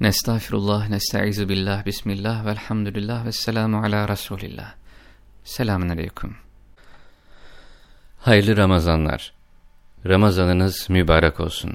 Nestağfirullah, nesta'izu billah, bismillah, velhamdülillah, ve selamu ala Resulillah. Selamun aleyküm. Hayırlı Ramazanlar. Ramazanınız mübarek olsun.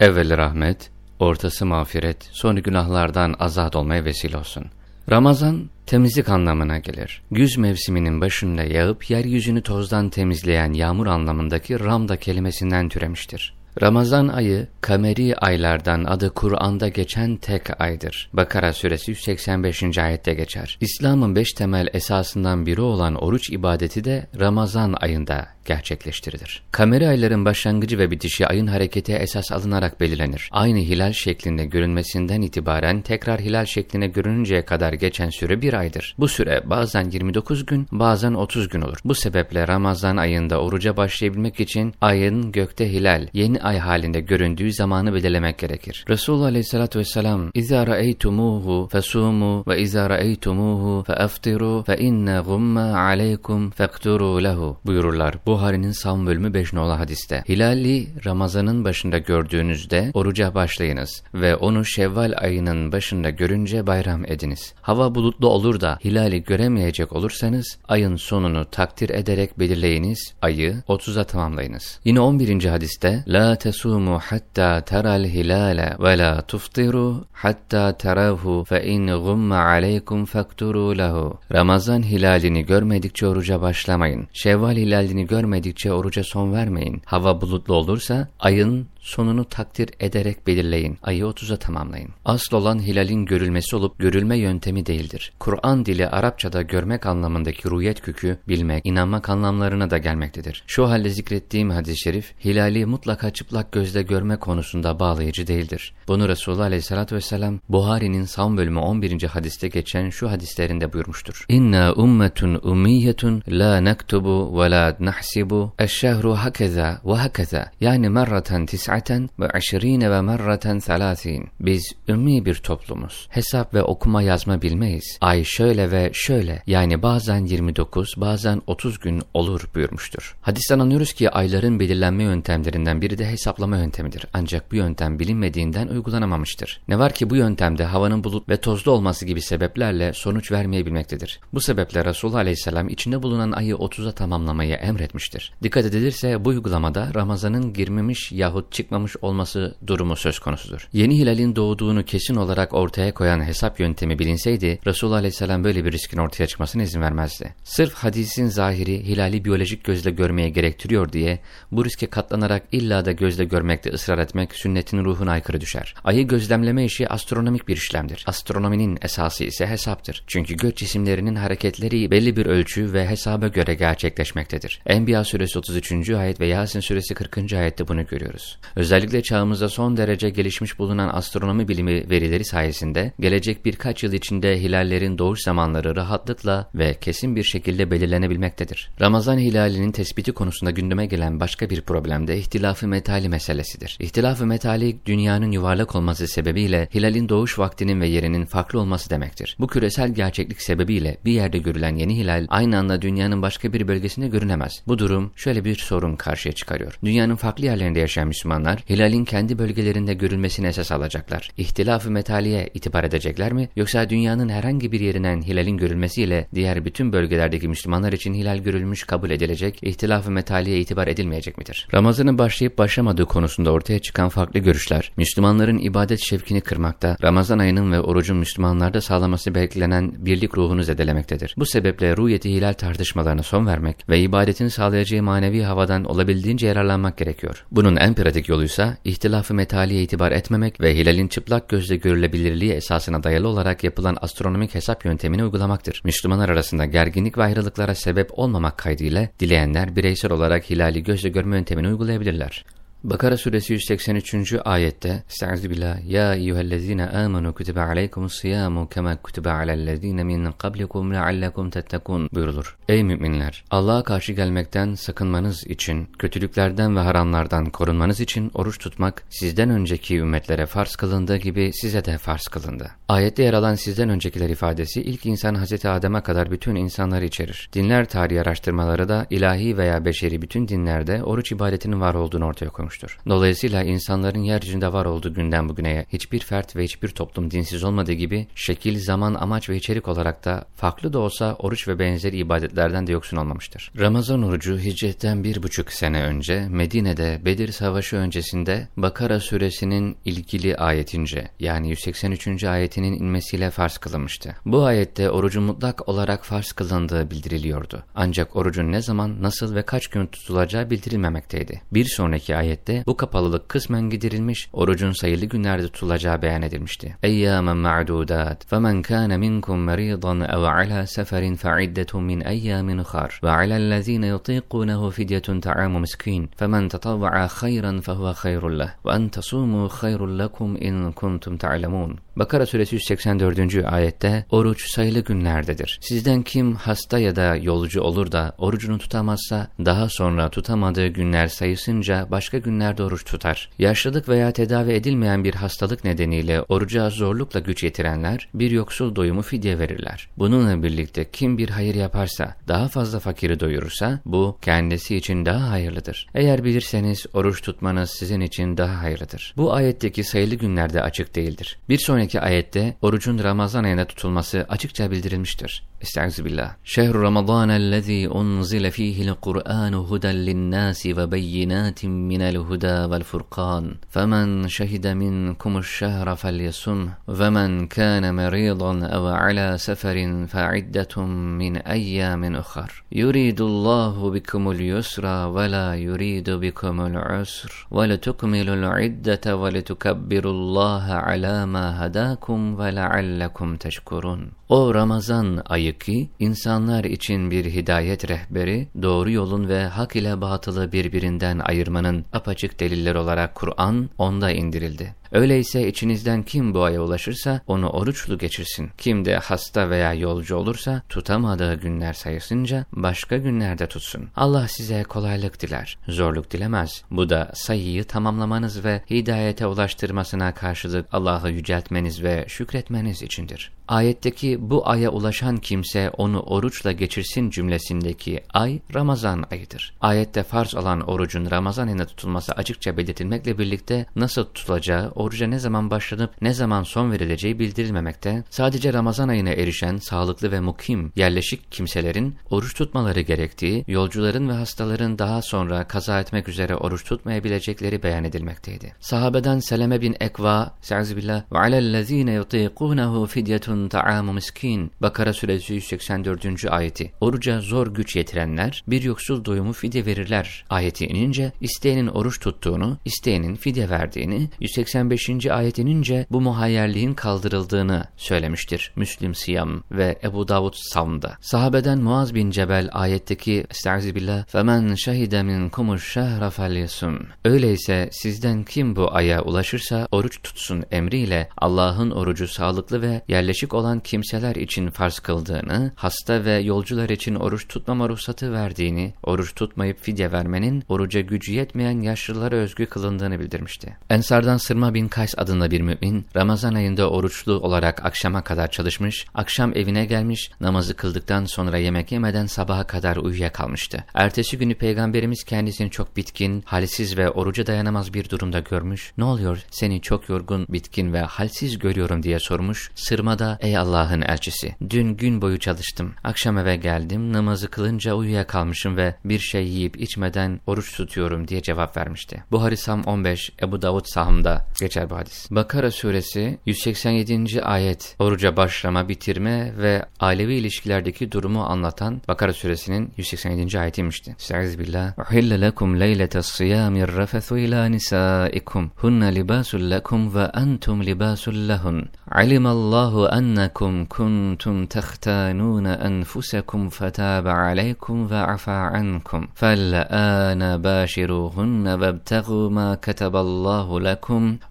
Evveli rahmet, ortası mağfiret, sonu günahlardan azat olmaya vesile olsun. Ramazan, temizlik anlamına gelir. Güz mevsiminin başında yağıp yeryüzünü tozdan temizleyen yağmur anlamındaki ramda kelimesinden türemiştir. Ramazan ayı kameri aylardan adı Kur'an'da geçen tek aydır. Bakara suresi 185. ayette geçer. İslam'ın beş temel esasından biri olan oruç ibadeti de Ramazan ayında gerçekleştirilir. Kameri ayların başlangıcı ve bitişi ayın hareketi esas alınarak belirlenir. Aynı hilal şeklinde görünmesinden itibaren tekrar hilal şekline görününceye kadar geçen süre bir aydır. Bu süre bazen 29 gün bazen 30 gün olur. Bu sebeple Ramazan ayında oruca başlayabilmek için ayın gökte hilal yeni ay halinde göründüğü zamanı belirlemek gerekir. Resulullah Aleyhisselatü Vesselam اِذَا رَأَيْتُمُوهُ فَسُومُوا وَاِذَا رَأَيْتُمُوهُ فَاَفْتِرُوا فَاِنَّ غُمَّ عَلَيْكُمْ فَاقْتُرُوا لَهُ buyururlar. Buhari'nin Savun bölümü 5 nolu hadiste. Hilali Ramazan'ın başında gördüğünüzde oruca başlayınız ve onu Şevval ayının başında görünce bayram ediniz. Hava bulutlu olur da hilali göremeyecek olursanız ayın sonunu takdir ederek belirleyiniz, ayı 30'a tamamlayınız. Yine 11. hadiste La tesumu hatta teral hilale ve la tuftiru hatta terahu fe in gumma aleykum fakturu lehu. Ramazan hilalini görmedikçe oruca başlamayın. Şevval hilalini görmedikçe oruca son vermeyin. Hava bulutlu olursa ayın sonunu takdir ederek belirleyin. Ayı 30'a tamamlayın. Asıl olan hilalin görülmesi olup görülme yöntemi değildir. Kur'an dili Arapçada görmek anlamındaki ruyet kökü bilmek, inanmak anlamlarına da gelmektedir. Şu halde zikrettiğim hadis-i şerif, hilali mutlaka çıplak gözle görme konusunda bağlayıcı değildir. Bunu Resulullah Aleyhisselatü Vesselam Buhari'nin Savun bölümü 11. hadiste geçen şu hadislerinde buyurmuştur. İnna ummetun ummiyetun la nektubu ve la nahsibu eşşehru hakeza ve hakeza yani merraten tis'a tis'aten ve aşirine ve merraten thalâthîn. Biz ümmi bir toplumuz. Hesap ve okuma yazma bilmeyiz. Ay şöyle ve şöyle yani bazen 29 bazen 30 gün olur buyurmuştur. Hadisten anlıyoruz ki ayların belirlenme yöntemlerinden biri de hesaplama yöntemidir. Ancak bu yöntem bilinmediğinden uygulanamamıştır. Ne var ki bu yöntemde havanın bulut ve tozlu olması gibi sebeplerle sonuç vermeyebilmektedir. Bu sebeple Resulullah Aleyhisselam içinde bulunan ayı 30'a tamamlamayı emretmiştir. Dikkat edilirse bu uygulamada Ramazan'ın girmemiş yahut çık çıkmamış olması durumu söz konusudur. Yeni hilalin doğduğunu kesin olarak ortaya koyan hesap yöntemi bilinseydi Resulullah Aleyhisselam böyle bir riskin ortaya çıkmasına izin vermezdi. Sırf hadisin zahiri hilali biyolojik gözle görmeye gerektiriyor diye bu riske katlanarak illa da gözle görmekte ısrar etmek sünnetin ruhuna aykırı düşer. Ayı gözlemleme işi astronomik bir işlemdir. Astronominin esası ise hesaptır. Çünkü gök cisimlerinin hareketleri belli bir ölçü ve hesaba göre gerçekleşmektedir. Enbiya suresi 33. ayet ve Yasin suresi 40. ayette bunu görüyoruz. Özellikle çağımızda son derece gelişmiş bulunan astronomi bilimi verileri sayesinde gelecek birkaç yıl içinde hilallerin doğuş zamanları rahatlıkla ve kesin bir şekilde belirlenebilmektedir. Ramazan hilalinin tespiti konusunda gündeme gelen başka bir problem de ihtilafı metali meselesidir. İhtilafı metali dünyanın yuvarlak olması sebebiyle hilalin doğuş vaktinin ve yerinin farklı olması demektir. Bu küresel gerçeklik sebebiyle bir yerde görülen yeni hilal aynı anda dünyanın başka bir bölgesinde görünemez. Bu durum şöyle bir sorun karşıya çıkarıyor. Dünyanın farklı yerlerinde yaşayan Müslümanlar Müslümanlar hilalin kendi bölgelerinde görülmesini esas alacaklar. İhtilaf-ı metaliye itibar edecekler mi? Yoksa dünyanın herhangi bir yerinden hilalin görülmesiyle diğer bütün bölgelerdeki Müslümanlar için hilal görülmüş kabul edilecek, ihtilaf-ı metaliye itibar edilmeyecek midir? Ramazan'ın başlayıp başlamadığı konusunda ortaya çıkan farklı görüşler, Müslümanların ibadet şevkini kırmakta, Ramazan ayının ve orucun Müslümanlarda sağlaması beklenen birlik ruhunu zedelemektedir. Bu sebeple ruhiyeti hilal tartışmalarına son vermek ve ibadetin sağlayacağı manevi havadan olabildiğince yararlanmak gerekiyor. Bunun en pratik yolu yoluysa ihtilafı metaliye itibar etmemek ve hilalin çıplak gözle görülebilirliği esasına dayalı olarak yapılan astronomik hesap yöntemini uygulamaktır. Müslümanlar arasında gerginlik ve ayrılıklara sebep olmamak kaydıyla dileyenler bireysel olarak hilali gözle görme yöntemini uygulayabilirler. Bakara suresi 183. ayette Estaizu billah Ya eyyühellezine amenu kutibe aleykumus siyamu kema kutibe alellezine min kablikum leallekum tettekun buyurulur. Ey müminler! Allah'a karşı gelmekten sakınmanız için, kötülüklerden ve haramlardan korunmanız için oruç tutmak sizden önceki ümmetlere farz kılındığı gibi size de farz kılındı. Ayette yer alan sizden öncekiler ifadesi ilk insan Hz. Adem'e kadar bütün insanları içerir. Dinler tarihi araştırmaları da ilahi veya beşeri bütün dinlerde oruç ibadetinin var olduğunu ortaya koymuş buyurmuştur. Dolayısıyla insanların yeryüzünde var olduğu günden bugüne hiçbir fert ve hiçbir toplum dinsiz olmadığı gibi şekil, zaman, amaç ve içerik olarak da farklı da olsa oruç ve benzeri ibadetlerden de yoksun olmamıştır. Ramazan orucu hicretten bir buçuk sene önce Medine'de Bedir Savaşı öncesinde Bakara suresinin ilgili ayetince yani 183. ayetinin inmesiyle farz kılınmıştı. Bu ayette orucun mutlak olarak farz kılındığı bildiriliyordu. Ancak orucun ne zaman, nasıl ve kaç gün tutulacağı bildirilmemekteydi. Bir sonraki ayette bu kapalılık kısmen giderilmiş, orucun sayılı günlerde tutulacağı beyan edilmişti. Eyyamen ma'dudat, femen kâne minkum meridan ev ala seferin fe'iddetun min eyyamin khar, ve alellezîne yutiqunehu fidyetun ta'amu miskin, femen tetavva'a hayran fehuve hayrun leh, ve en tasûmû hayrun lekum in kuntum ta'lemûn. Bakara suresi 184. ayette oruç sayılı günlerdedir. Sizden kim hasta ya da yolcu olur da orucunu tutamazsa daha sonra tutamadığı günler sayısınca başka günlerde oruç tutar. Yaşlılık veya tedavi edilmeyen bir hastalık nedeniyle oruca zorlukla güç yetirenler bir yoksul doyumu fidye verirler. Bununla birlikte kim bir hayır yaparsa, daha fazla fakiri doyurursa bu kendisi için daha hayırlıdır. Eğer bilirseniz oruç tutmanız sizin için daha hayırlıdır. Bu ayetteki sayılı günlerde açık değildir. Bir sonraki ayette orucun Ramazan ayında tutulması açıkça bildirilmiştir. Estaizu billah. Şehru Ramazan ellezî unzile fîhil Kur'an huden linnâsi ve beyinâtin minel الهدى والفرقان فمن شهد منكم الشهر فليصم ومن كان مريضا أو على سفر فعدة من أيام أخر يريد الله بكم اليسر ولا يريد بكم العسر ولتكملوا العدة ولتكبروا الله على ما هداكم ولعلكم تشكرون O Ramazan ayı ki insanlar için bir hidayet rehberi, doğru yolun ve hak ile batılı birbirinden ayırmanın apaçık delilleri olarak Kur'an onda indirildi. Öyleyse içinizden kim bu aya ulaşırsa onu oruçlu geçirsin. Kim de hasta veya yolcu olursa tutamadığı günler sayısınca başka günlerde tutsun. Allah size kolaylık diler, zorluk dilemez. Bu da sayıyı tamamlamanız ve hidayete ulaştırmasına karşılık Allah'ı yüceltmeniz ve şükretmeniz içindir. Ayetteki bu aya ulaşan kimse onu oruçla geçirsin cümlesindeki ay Ramazan ayıdır. Ayette farz olan orucun Ramazan ayında tutulması açıkça belirtilmekle birlikte nasıl tutulacağı, oruca ne zaman başlanıp ne zaman son verileceği bildirilmemekte, sadece Ramazan ayına erişen sağlıklı ve mukim yerleşik kimselerin oruç tutmaları gerektiği, yolcuların ve hastaların daha sonra kaza etmek üzere oruç tutmayabilecekleri beyan edilmekteydi. Sahabeden Seleme bin Ekva, Se'azibillah, وَعَلَى يُطِيقُونَهُ فِدْيَةٌ تَعَامُ miskin Bakara suresi 184. ayeti. Oruca zor güç yetirenler bir yoksul doyumu fidye verirler. Ayeti inince isteyenin oruç tuttuğunu, isteyenin fidye verdiğini, 180 85. ayetinince bu muhayyerliğin kaldırıldığını söylemiştir. Müslim Siyam ve Ebu Davud Savn'da. Sahabeden Muaz bin Cebel ayetteki Estaizu Femen şehide minkumuş şehre felyesum. Öyleyse sizden kim bu aya ulaşırsa oruç tutsun emriyle Allah'ın orucu sağlıklı ve yerleşik olan kimseler için farz kıldığını, hasta ve yolcular için oruç tutmama ruhsatı verdiğini, oruç tutmayıp fidye vermenin oruca gücü yetmeyen yaşlılara özgü kılındığını bildirmişti. Ensardan Sırma bin Kays adında bir mümin, Ramazan ayında oruçlu olarak akşama kadar çalışmış, akşam evine gelmiş, namazı kıldıktan sonra yemek yemeden sabaha kadar uyuyakalmıştı. Ertesi günü Peygamberimiz kendisini çok bitkin, halsiz ve oruca dayanamaz bir durumda görmüş, ne oluyor seni çok yorgun, bitkin ve halsiz görüyorum diye sormuş, Sırma da ey Allah'ın elçisi, dün gün boyu çalıştım, akşam eve geldim, namazı kılınca uyuyakalmışım ve bir şey yiyip içmeden oruç tutuyorum diye cevap vermişti. Buhari Sam 15, Ebu Davud Sahım'da geçer bu hadis. Bakara suresi 187. ayet oruca başlama, bitirme ve ailevi ilişkilerdeki durumu anlatan Bakara suresinin 187. ayetiymişti. Estaizu billah. Uhille lekum leylete siyamir refethu ila nisaikum. Hunne libasul lekum ve entum libasul lehun. Alimallahu ennekum kuntum tehtanun enfusekum fetaba aleykum ve afa ankum. Fel'ane bashiruhunne vebtegu ma keteballahu lekum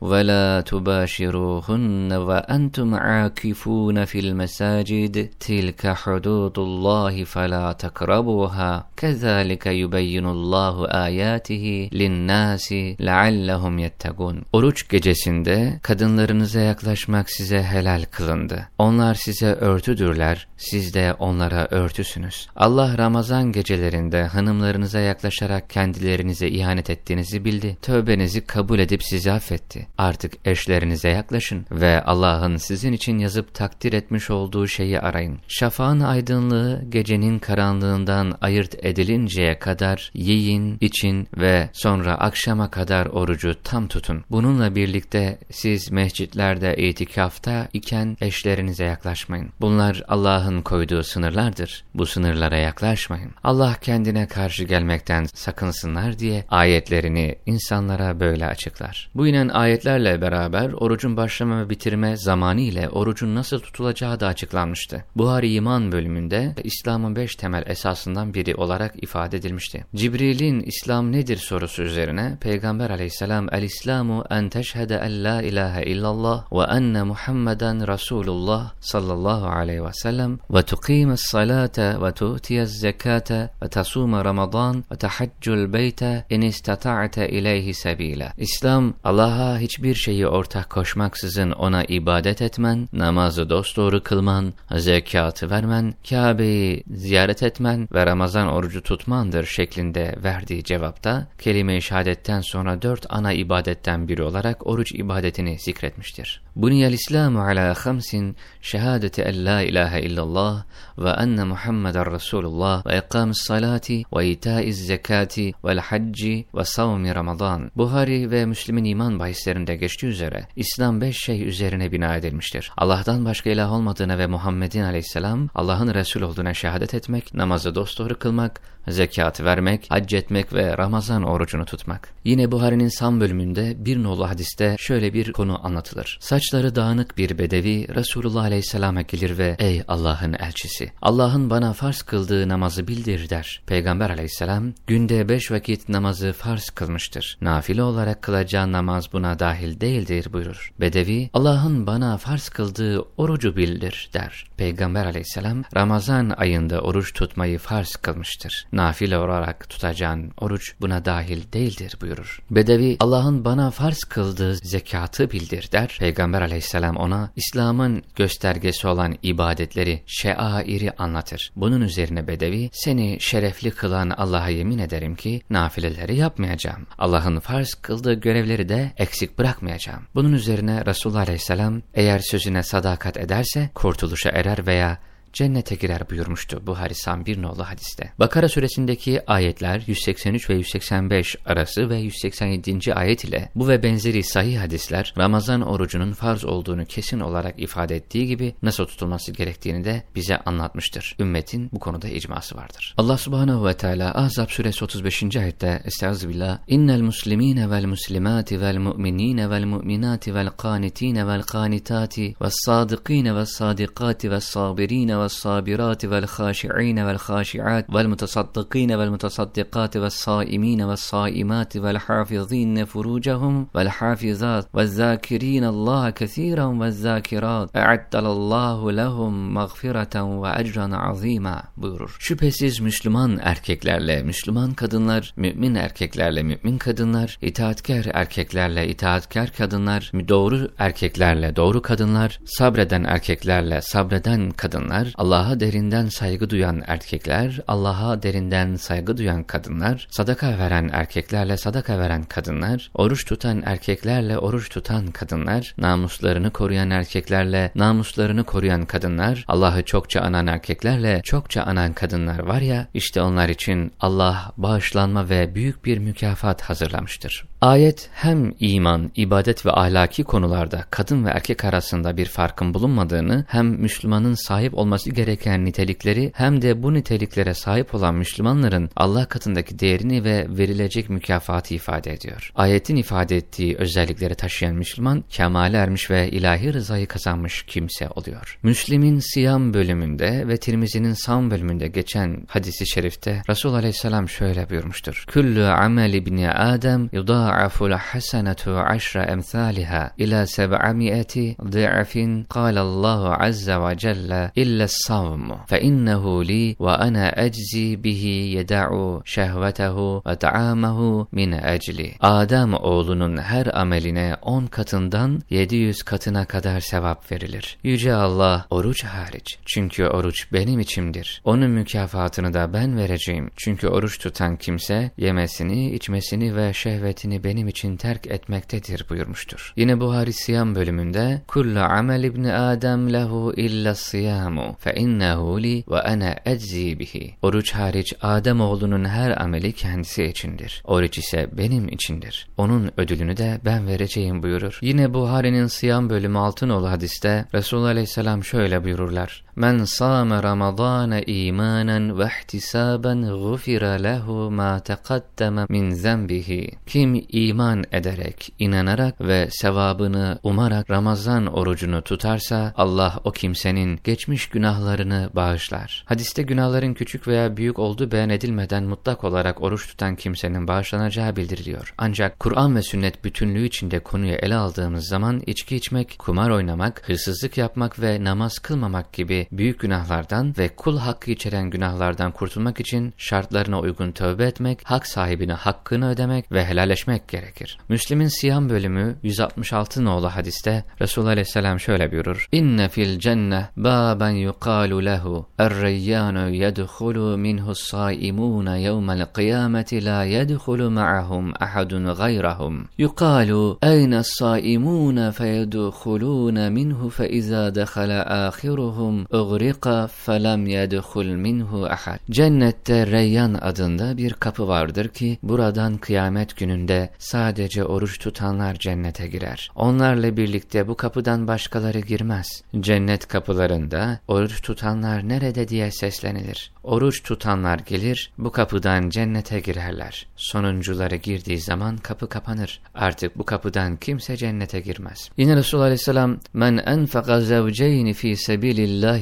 ولا تباشروهن وأنتم عاكفون في المساجد تلك حدود الله فلا تقربوها كذلك يبين الله آياته للناس لعلهم يتقون Oruç gecesinde kadınlarınıza yaklaşmak size helal kılındı. Onlar size örtüdürler, siz de onlara örtüsünüz. Allah Ramazan gecelerinde hanımlarınıza yaklaşarak kendilerinize ihanet ettiğinizi bildi. Tövbenizi kabul edip sizi affetti. Artık eşlerinize yaklaşın ve Allah'ın sizin için yazıp takdir etmiş olduğu şeyi arayın. Şafağın aydınlığı gecenin karanlığından ayırt edilinceye kadar yiyin, için ve sonra akşama kadar orucu tam tutun. Bununla birlikte siz mescitlerde itikafta iken eşlerinize yaklaşmayın. Bunlar Allah'ın koyduğu sınırlardır. Bu sınırlara yaklaşmayın. Allah kendine karşı gelmekten sakınsınlar diye ayetlerini insanlara böyle açıklar. Bu inen ayetlerle beraber orucun başlama ve bitirme zamanı ile orucun nasıl tutulacağı da açıklanmıştı. Buhari İman bölümünde İslam'ın beş temel esasından biri olarak ifade edilmişti. Cibril'in İslam nedir sorusu üzerine Peygamber aleyhisselam El-İslamu en teşhede en la ilahe illallah ve enne Muhammeden Resulullah sallallahu aleyhi ve sellem ve tuqimes salate ve tu'tiyez zekate ve tasuma Ramazan ve tehaccul beyte in istata'te ileyhi sebila. İslam Allah'a hiçbir şeyi ortak koşmaksızın ona ibadet etmen, namazı dosdoğru kılman, zekatı vermen, Kabe'yi ziyaret etmen ve Ramazan orucu tutmandır şeklinde verdiği cevapta kelime-i şehadetten sonra dört ana ibadetten biri olarak oruç ibadetini zikretmiştir. Khamsin şehadeti en la ilahe illallah ve enne Muhammeden Resulullah ve ikamis salati ve itaiz zekati vel hacci ve savmi Ramazan. Buhari ve Müslim'in iman bahislerinde geçtiği üzere İslam beş şey üzerine bina edilmiştir. Allah'tan başka ilah olmadığına ve Muhammedin aleyhisselam Allah'ın Resul olduğuna şehadet etmek, namazı dosdoğru kılmak, zekat vermek, hac etmek ve Ramazan orucunu tutmak. Yine Buhari'nin sam bölümünde bir nolu hadiste şöyle bir konu anlatılır. Saçları dağınık bir bedevi Resulullah Aleyhisselam'a gelir ve ''Ey Allah'ın elçisi, Allah'ın bana farz kıldığı namazı bildir.'' der. Peygamber Aleyhisselam günde beş vakit namazı farz kılmıştır. Nafile olarak kılacağı namaz buna dahil değildir buyurur. Bedevi Allah'ın bana farz kıldığı orucu bildir der. Peygamber Aleyhisselam Ramazan ayında oruç tutmayı farz kılmıştır nafile olarak tutacağın oruç buna dahil değildir buyurur. Bedevi Allah'ın bana farz kıldığı zekatı bildir der. Peygamber aleyhisselam ona İslam'ın göstergesi olan ibadetleri, şeairi anlatır. Bunun üzerine Bedevi seni şerefli kılan Allah'a yemin ederim ki nafileleri yapmayacağım. Allah'ın farz kıldığı görevleri de eksik bırakmayacağım. Bunun üzerine Resulullah aleyhisselam eğer sözüne sadakat ederse kurtuluşa erer veya cennete girer buyurmuştu bu Sam bir nolu hadiste. Bakara suresindeki ayetler 183 ve 185 arası ve 187. ayet ile bu ve benzeri sahih hadisler Ramazan orucunun farz olduğunu kesin olarak ifade ettiği gibi nasıl tutulması gerektiğini de bize anlatmıştır. Ümmetin bu konuda icması vardır. Allah subhanehu ve teala Ahzab suresi 35. ayette Estağfirullah İnnel muslimine vel muslimati vel mu'minine vel mu'minati vel qanitine vel qanitati vel sadıkine vel sadikati vel sabirine والصابرات والخاشعين والخاشعات والمتصدقين والمتصدقات والصائمين والصائمات والحافظين فروجهم والحافظات والذاكرين الله كثيرا والذاكرات أعد الله لهم مغفرة وأجرا عظيما buyurur. Şüphesiz Müslüman erkeklerle Müslüman kadınlar, mümin erkeklerle mümin kadınlar, itaatkar erkeklerle itaatkar kadınlar, doğru erkeklerle doğru kadınlar, sabreden erkeklerle sabreden kadınlar, Allah'a derinden saygı duyan erkekler, Allah'a derinden saygı duyan kadınlar, sadaka veren erkeklerle sadaka veren kadınlar, oruç tutan erkeklerle oruç tutan kadınlar, namuslarını koruyan erkeklerle namuslarını koruyan kadınlar, Allah'ı çokça anan erkeklerle çokça anan kadınlar var ya, işte onlar için Allah bağışlanma ve büyük bir mükafat hazırlamıştır. Ayet hem iman, ibadet ve ahlaki konularda kadın ve erkek arasında bir farkın bulunmadığını hem Müslümanın sahip olması gereken nitelikleri hem de bu niteliklere sahip olan Müslümanların Allah katındaki değerini ve verilecek mükafatı ifade ediyor. Ayetin ifade ettiği özellikleri taşıyan Müslüman kemale ermiş ve ilahi rızayı kazanmış kimse oluyor. Müslim'in Siyam bölümünde ve Tirmizi'nin Sam bölümünde geçen hadisi şerifte Resul Aleyhisselam şöyle buyurmuştur. Küllü amel ibni Adem yudâ'aful hasenetu aşra emthâliha ila seb'ami'eti ضعف قال الله عز وجل إلا الصوم فإنه لي وأنا أجزي به يدع شهوته وطعامه min ecli. Adem oğlunun her ameline on katından 700 katına kadar sevap verilir. Yüce Allah oruç hariç. Çünkü oruç benim içimdir. Onun mükafatını da ben vereceğim. Çünkü oruç tutan kimse yemesini, içmesini ve şehvetini benim için terk etmektedir buyurmuştur. Yine Buhari Siyam bölümünde Kullu amel ibni Adem lehu illa siyamu fe innehu li ve ana eczi bihi. Oruç hariç Adem oğlunun her ameli kendisi içindir. Oruç ise benim içindir. Onun ödülünü de ben vereceğim buyurur. Yine Buhari'nin Siyam bölümü Altınoğlu hadiste Resulullah Aleyhisselam şöyle buyururlar. Men sâme Ramazâne îmânen ve ihtisâben gufira lehu mâ teqaddeme min zenbihi. Kim iman ederek, inanarak ve sevabını umarak Ramazan orucunu tutarsa Allah o kimsenin geçmiş günahlarını bağışlar. Hadiste günahların küçük veya büyük olduğu beyan edilmeden mutlak olarak oruç tutan kimsenin bağışlanacağı bildiriliyor. Ancak Kur'an ve sünnet bütünlüğü içinde konuyu ele aldığımız zaman içki içmek, kumar oynamak, hırsızlık yapmak ve namaz kılmamak gibi büyük günahlardan ve kul hakkı içeren günahlardan kurtulmak için şartlarına uygun tövbe etmek, hak sahibine hakkını ödemek ve helalleşmek gerekir. Müslim'in Siyam bölümü 166 nolu hadiste Resulullah Aleyhisselam şöyle buyurur. İnne fil cenne baben yuqalu lehu er-reyyanu yedhulu minhu s-saimuna yevmel kıyameti la yedhulu ma'ahum ahadun gayrahum. Yuqalu eyne s-saimuna feyedhuluna minhu fe izâ dehale âhiruhum uğrika felem yedhul minhu ahad. Cennette Reyyan adında bir kapı vardır ki buradan kıyamet gününde sadece oruç tutanlar cennete girer. Onlarla birlikte bu kapıdan başkaları girmez. Cennet kapılarında oruç tutanlar nerede diye seslenilir. Oruç tutanlar gelir, bu kapıdan cennete girerler. Sonuncuları girdiği zaman kapı kapanır. Artık bu kapıdan kimse cennete girmez. Yine Resulullah Aleyhisselam, Men enfaka zevceyni fi sebilillahi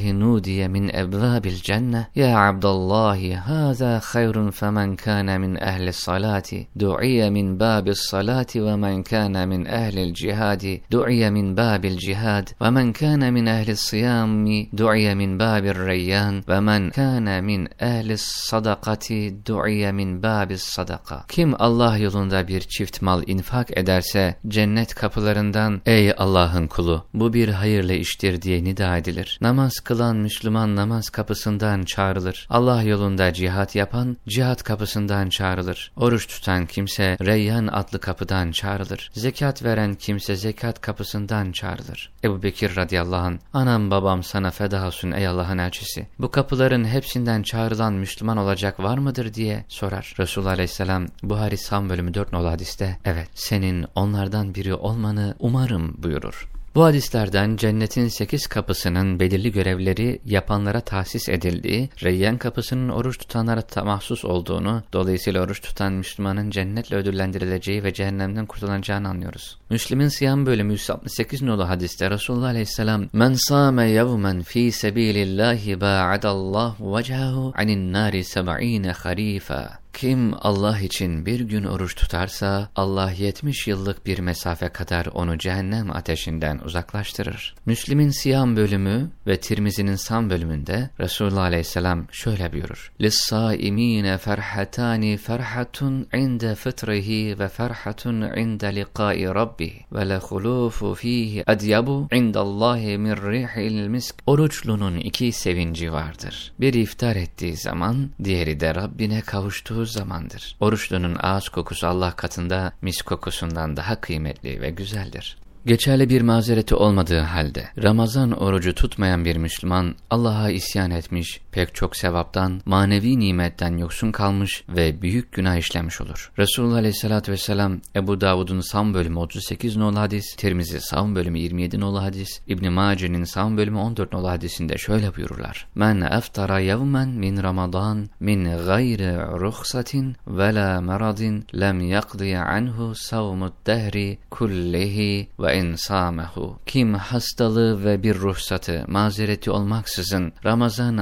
min ebvabil cenne. Ya Abdallahi, haza hayrun femen kâne min ehli salati. Du'iye min babis salati ve men kâne min ehlil cihadi. Du'iye min babil cihad. Ve men kâne min ehli siyami. Du'iye min babil reyyan. Ve men kâne min ehli sadakati du'iye min babis sadaka. Kim Allah yolunda bir çift mal infak ederse cennet kapılarından ey Allah'ın kulu bu bir hayırlı iştir diye nida edilir. Namaz kılan Müslüman namaz kapısından çağrılır. Allah yolunda cihat yapan cihat kapısından çağrılır. Oruç tutan kimse Reyyan adlı kapıdan çağrılır. Zekat veren kimse zekat kapısından çağrılır. Ebu Bekir radıyallahu anh anam babam sana feda olsun ey Allah'ın elçisi. Bu kapıların hepsinden çağrılan Müslüman olacak var mıdır diye sorar. Resulullah aleyhisselam Buhari Sam bölümü 4 nolu hadiste evet senin onlardan biri olmanı umarım buyurur. Bu hadislerden cennetin sekiz kapısının belirli görevleri yapanlara tahsis edildiği, Reyyan kapısının oruç tutanlara mahsus olduğunu, dolayısıyla oruç tutan Müslümanın cennetle ödüllendirileceği ve cehennemden kurtulacağını anlıyoruz. Müslim'in Siyam bölümü 168 nolu hadiste Resulullah Aleyhisselam Men sâme yevmen fî sebîlillâhi bâ'adallahu vecahu anin nâri seb'îne harîfâ kim Allah için bir gün oruç tutarsa Allah 70 yıllık bir mesafe kadar onu cehennem ateşinden uzaklaştırır. Müslim'in Siyam bölümü ve Tirmizi'nin Sam bölümünde Resulullah Aleyhisselam şöyle buyurur. لِلصَّائِم۪ينَ فَرْحَتَانِ فَرْحَةٌ عِنْدَ فِطْرِهِ وَفَرْحَةٌ عِنْدَ لِقَاءِ رَبِّهِ وَلَخُلُوفُ ف۪يهِ اَدْيَبُ عِنْدَ اللّٰهِ مِنْ رِيحِ الْمِسْكِ Oruçlunun iki sevinci vardır. Bir iftar ettiği zaman, diğeri de Rabbine kavuştuğu zamandır. Oruçlunun ağız kokusu Allah katında mis kokusundan daha kıymetli ve güzeldir. Geçerli bir mazereti olmadığı halde Ramazan orucu tutmayan bir Müslüman Allah'a isyan etmiş, pek çok sevaptan, manevi nimetten yoksun kalmış ve büyük günah işlemiş olur. Resulullah Aleyhisselatü Vesselam Ebu Davud'un Sam bölümü 38 nolu hadis, Tirmizi Sam bölümü 27 nolu hadis, İbn Mace'nin Sam bölümü 14 nolu hadisinde şöyle buyururlar. Men eftara yevmen min Ramazan min gayri ruhsatin ve la meradin lem yakdi anhu savmut dehri kullihi ve insamehu. Kim hastalığı ve bir ruhsatı mazereti olmaksızın Ramazan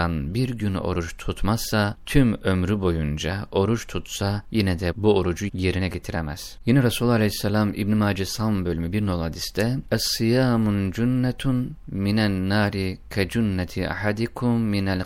ayından bir gün oruç tutmazsa tüm ömrü boyunca oruç tutsa yine de bu orucu yerine getiremez. Yine Resulullah Aleyhisselam İbn-i Mace Sam bölümü bir nol hadiste Es-siyamun cunnetun minen nari ke cunneti ahadikum minel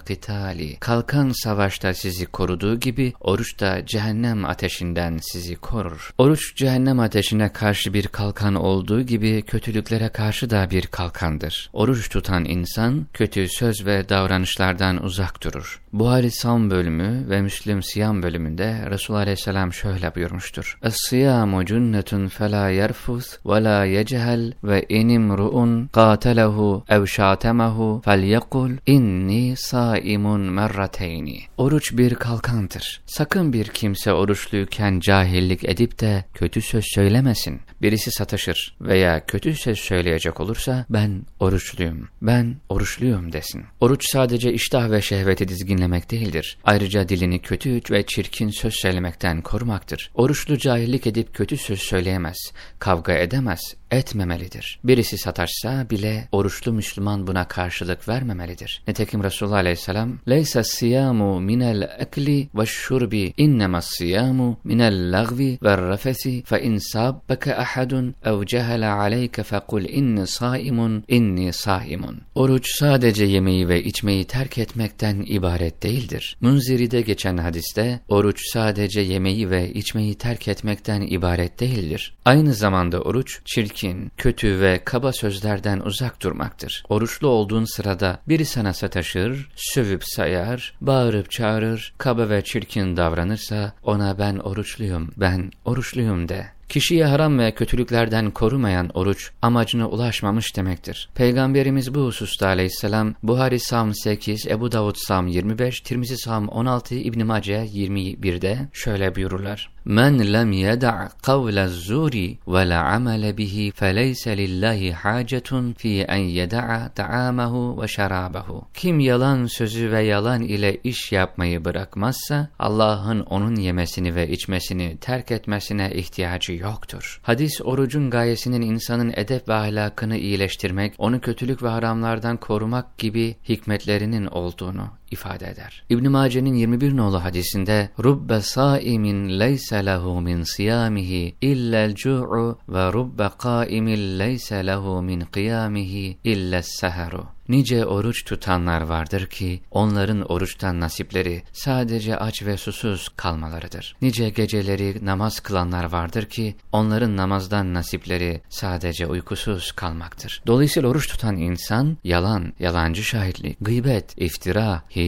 Kalkan savaşta sizi koruduğu gibi oruç da cehennem ateşinden sizi korur. Oruç cehennem ateşine karşı bir kalkan olduğu gibi kötülüklere karşı da bir kalkandır. Oruç tutan insan kötü söz ve davranışlardan uzak durur. Buhari Sam bölümü ve Müslim Siyam bölümünde Resulullah Aleyhisselam şöyle buyurmuştur. Es-siyamu cunnetun felâ yerfus ve lâ yechel ve inim ru'un qâtelehu ev şâtemehu felyekul inni saimun merrateyni. Oruç bir kalkandır. Sakın bir kimse oruçluyken cahillik edip de kötü söz söylemesin. Birisi sataşır veya kötü söz söyleyecek olursa ben oruçluyum, ben oruçluyum desin. Oruç sadece iştah ve şehveti dizginlemek değildir. Ayrıca dilini kötü ve çirkin söz söylemekten korumaktır. Oruçlu cahillik edip kötü söz söyleyemez, kavga edemez, etmemelidir. Birisi sataşsa bile oruçlu Müslüman buna karşılık vermemelidir. Nitekim Resulullah Aleyhisselam لَيْسَ السِّيَامُ مِنَ الْاَكْلِ وَالشُّرْبِ اِنَّمَا السِّيَامُ مِنَ اللَّغْوِ وَالرَّفَثِ فَاِنْ سَابَّكَ أَحَدٌ اَوْ جَهَلَ عَلَيْكَ فَقُلْ اِنِّ صَائِمٌ اِنِّي صَائِمٌ Oruç sadece yemeği ve içmeyi terk etmekten ibaret değildir. Munziri'de geçen hadiste oruç sadece yemeği ve içmeyi terk etmekten ibaret değildir. Aynı zamanda oruç çirkin, kötü ve kaba sözlerden uzak durmaktır. Oruçlu olduğun sırada biri sana sataşır, sövüp sayar, bağırıp çağırır, kaba ve çirkin davranırsa ona ben oruçluyum, ben oruçluyum de. Kişiyi haram ve kötülüklerden korumayan oruç amacına ulaşmamış demektir. Peygamberimiz bu hususta aleyhisselam Buhari Sam 8, Ebu Davud Sam 25, Tirmizi Sam 16, İbn Mace 21'de şöyle buyururlar. Men lem yeda' kavle zuri ve la amele bihi feleyse lillahi hacetun fi en yeda'a ta'amahu ve şarabahu. Kim yalan sözü ve yalan ile iş yapmayı bırakmazsa Allah'ın onun yemesini ve içmesini terk etmesine ihtiyacı yoktur. Hadis orucun gayesinin insanın edep ve ahlakını iyileştirmek, onu kötülük ve haramlardan korumak gibi hikmetlerinin olduğunu ifade eder. İbn Mace'nin 21 nolu hadisinde rubbe saimin leyse lehu min siyamihi illa'l cu'u ve rubbe qaimin leyse lehu min qiyamihi illa's seheru. Nice oruç tutanlar vardır ki onların oruçtan nasipleri sadece aç ve susuz kalmalarıdır. Nice geceleri namaz kılanlar vardır ki onların namazdan nasipleri sadece uykusuz kalmaktır. Dolayısıyla oruç tutan insan yalan, yalancı şahitlik, gıybet, iftira, hile,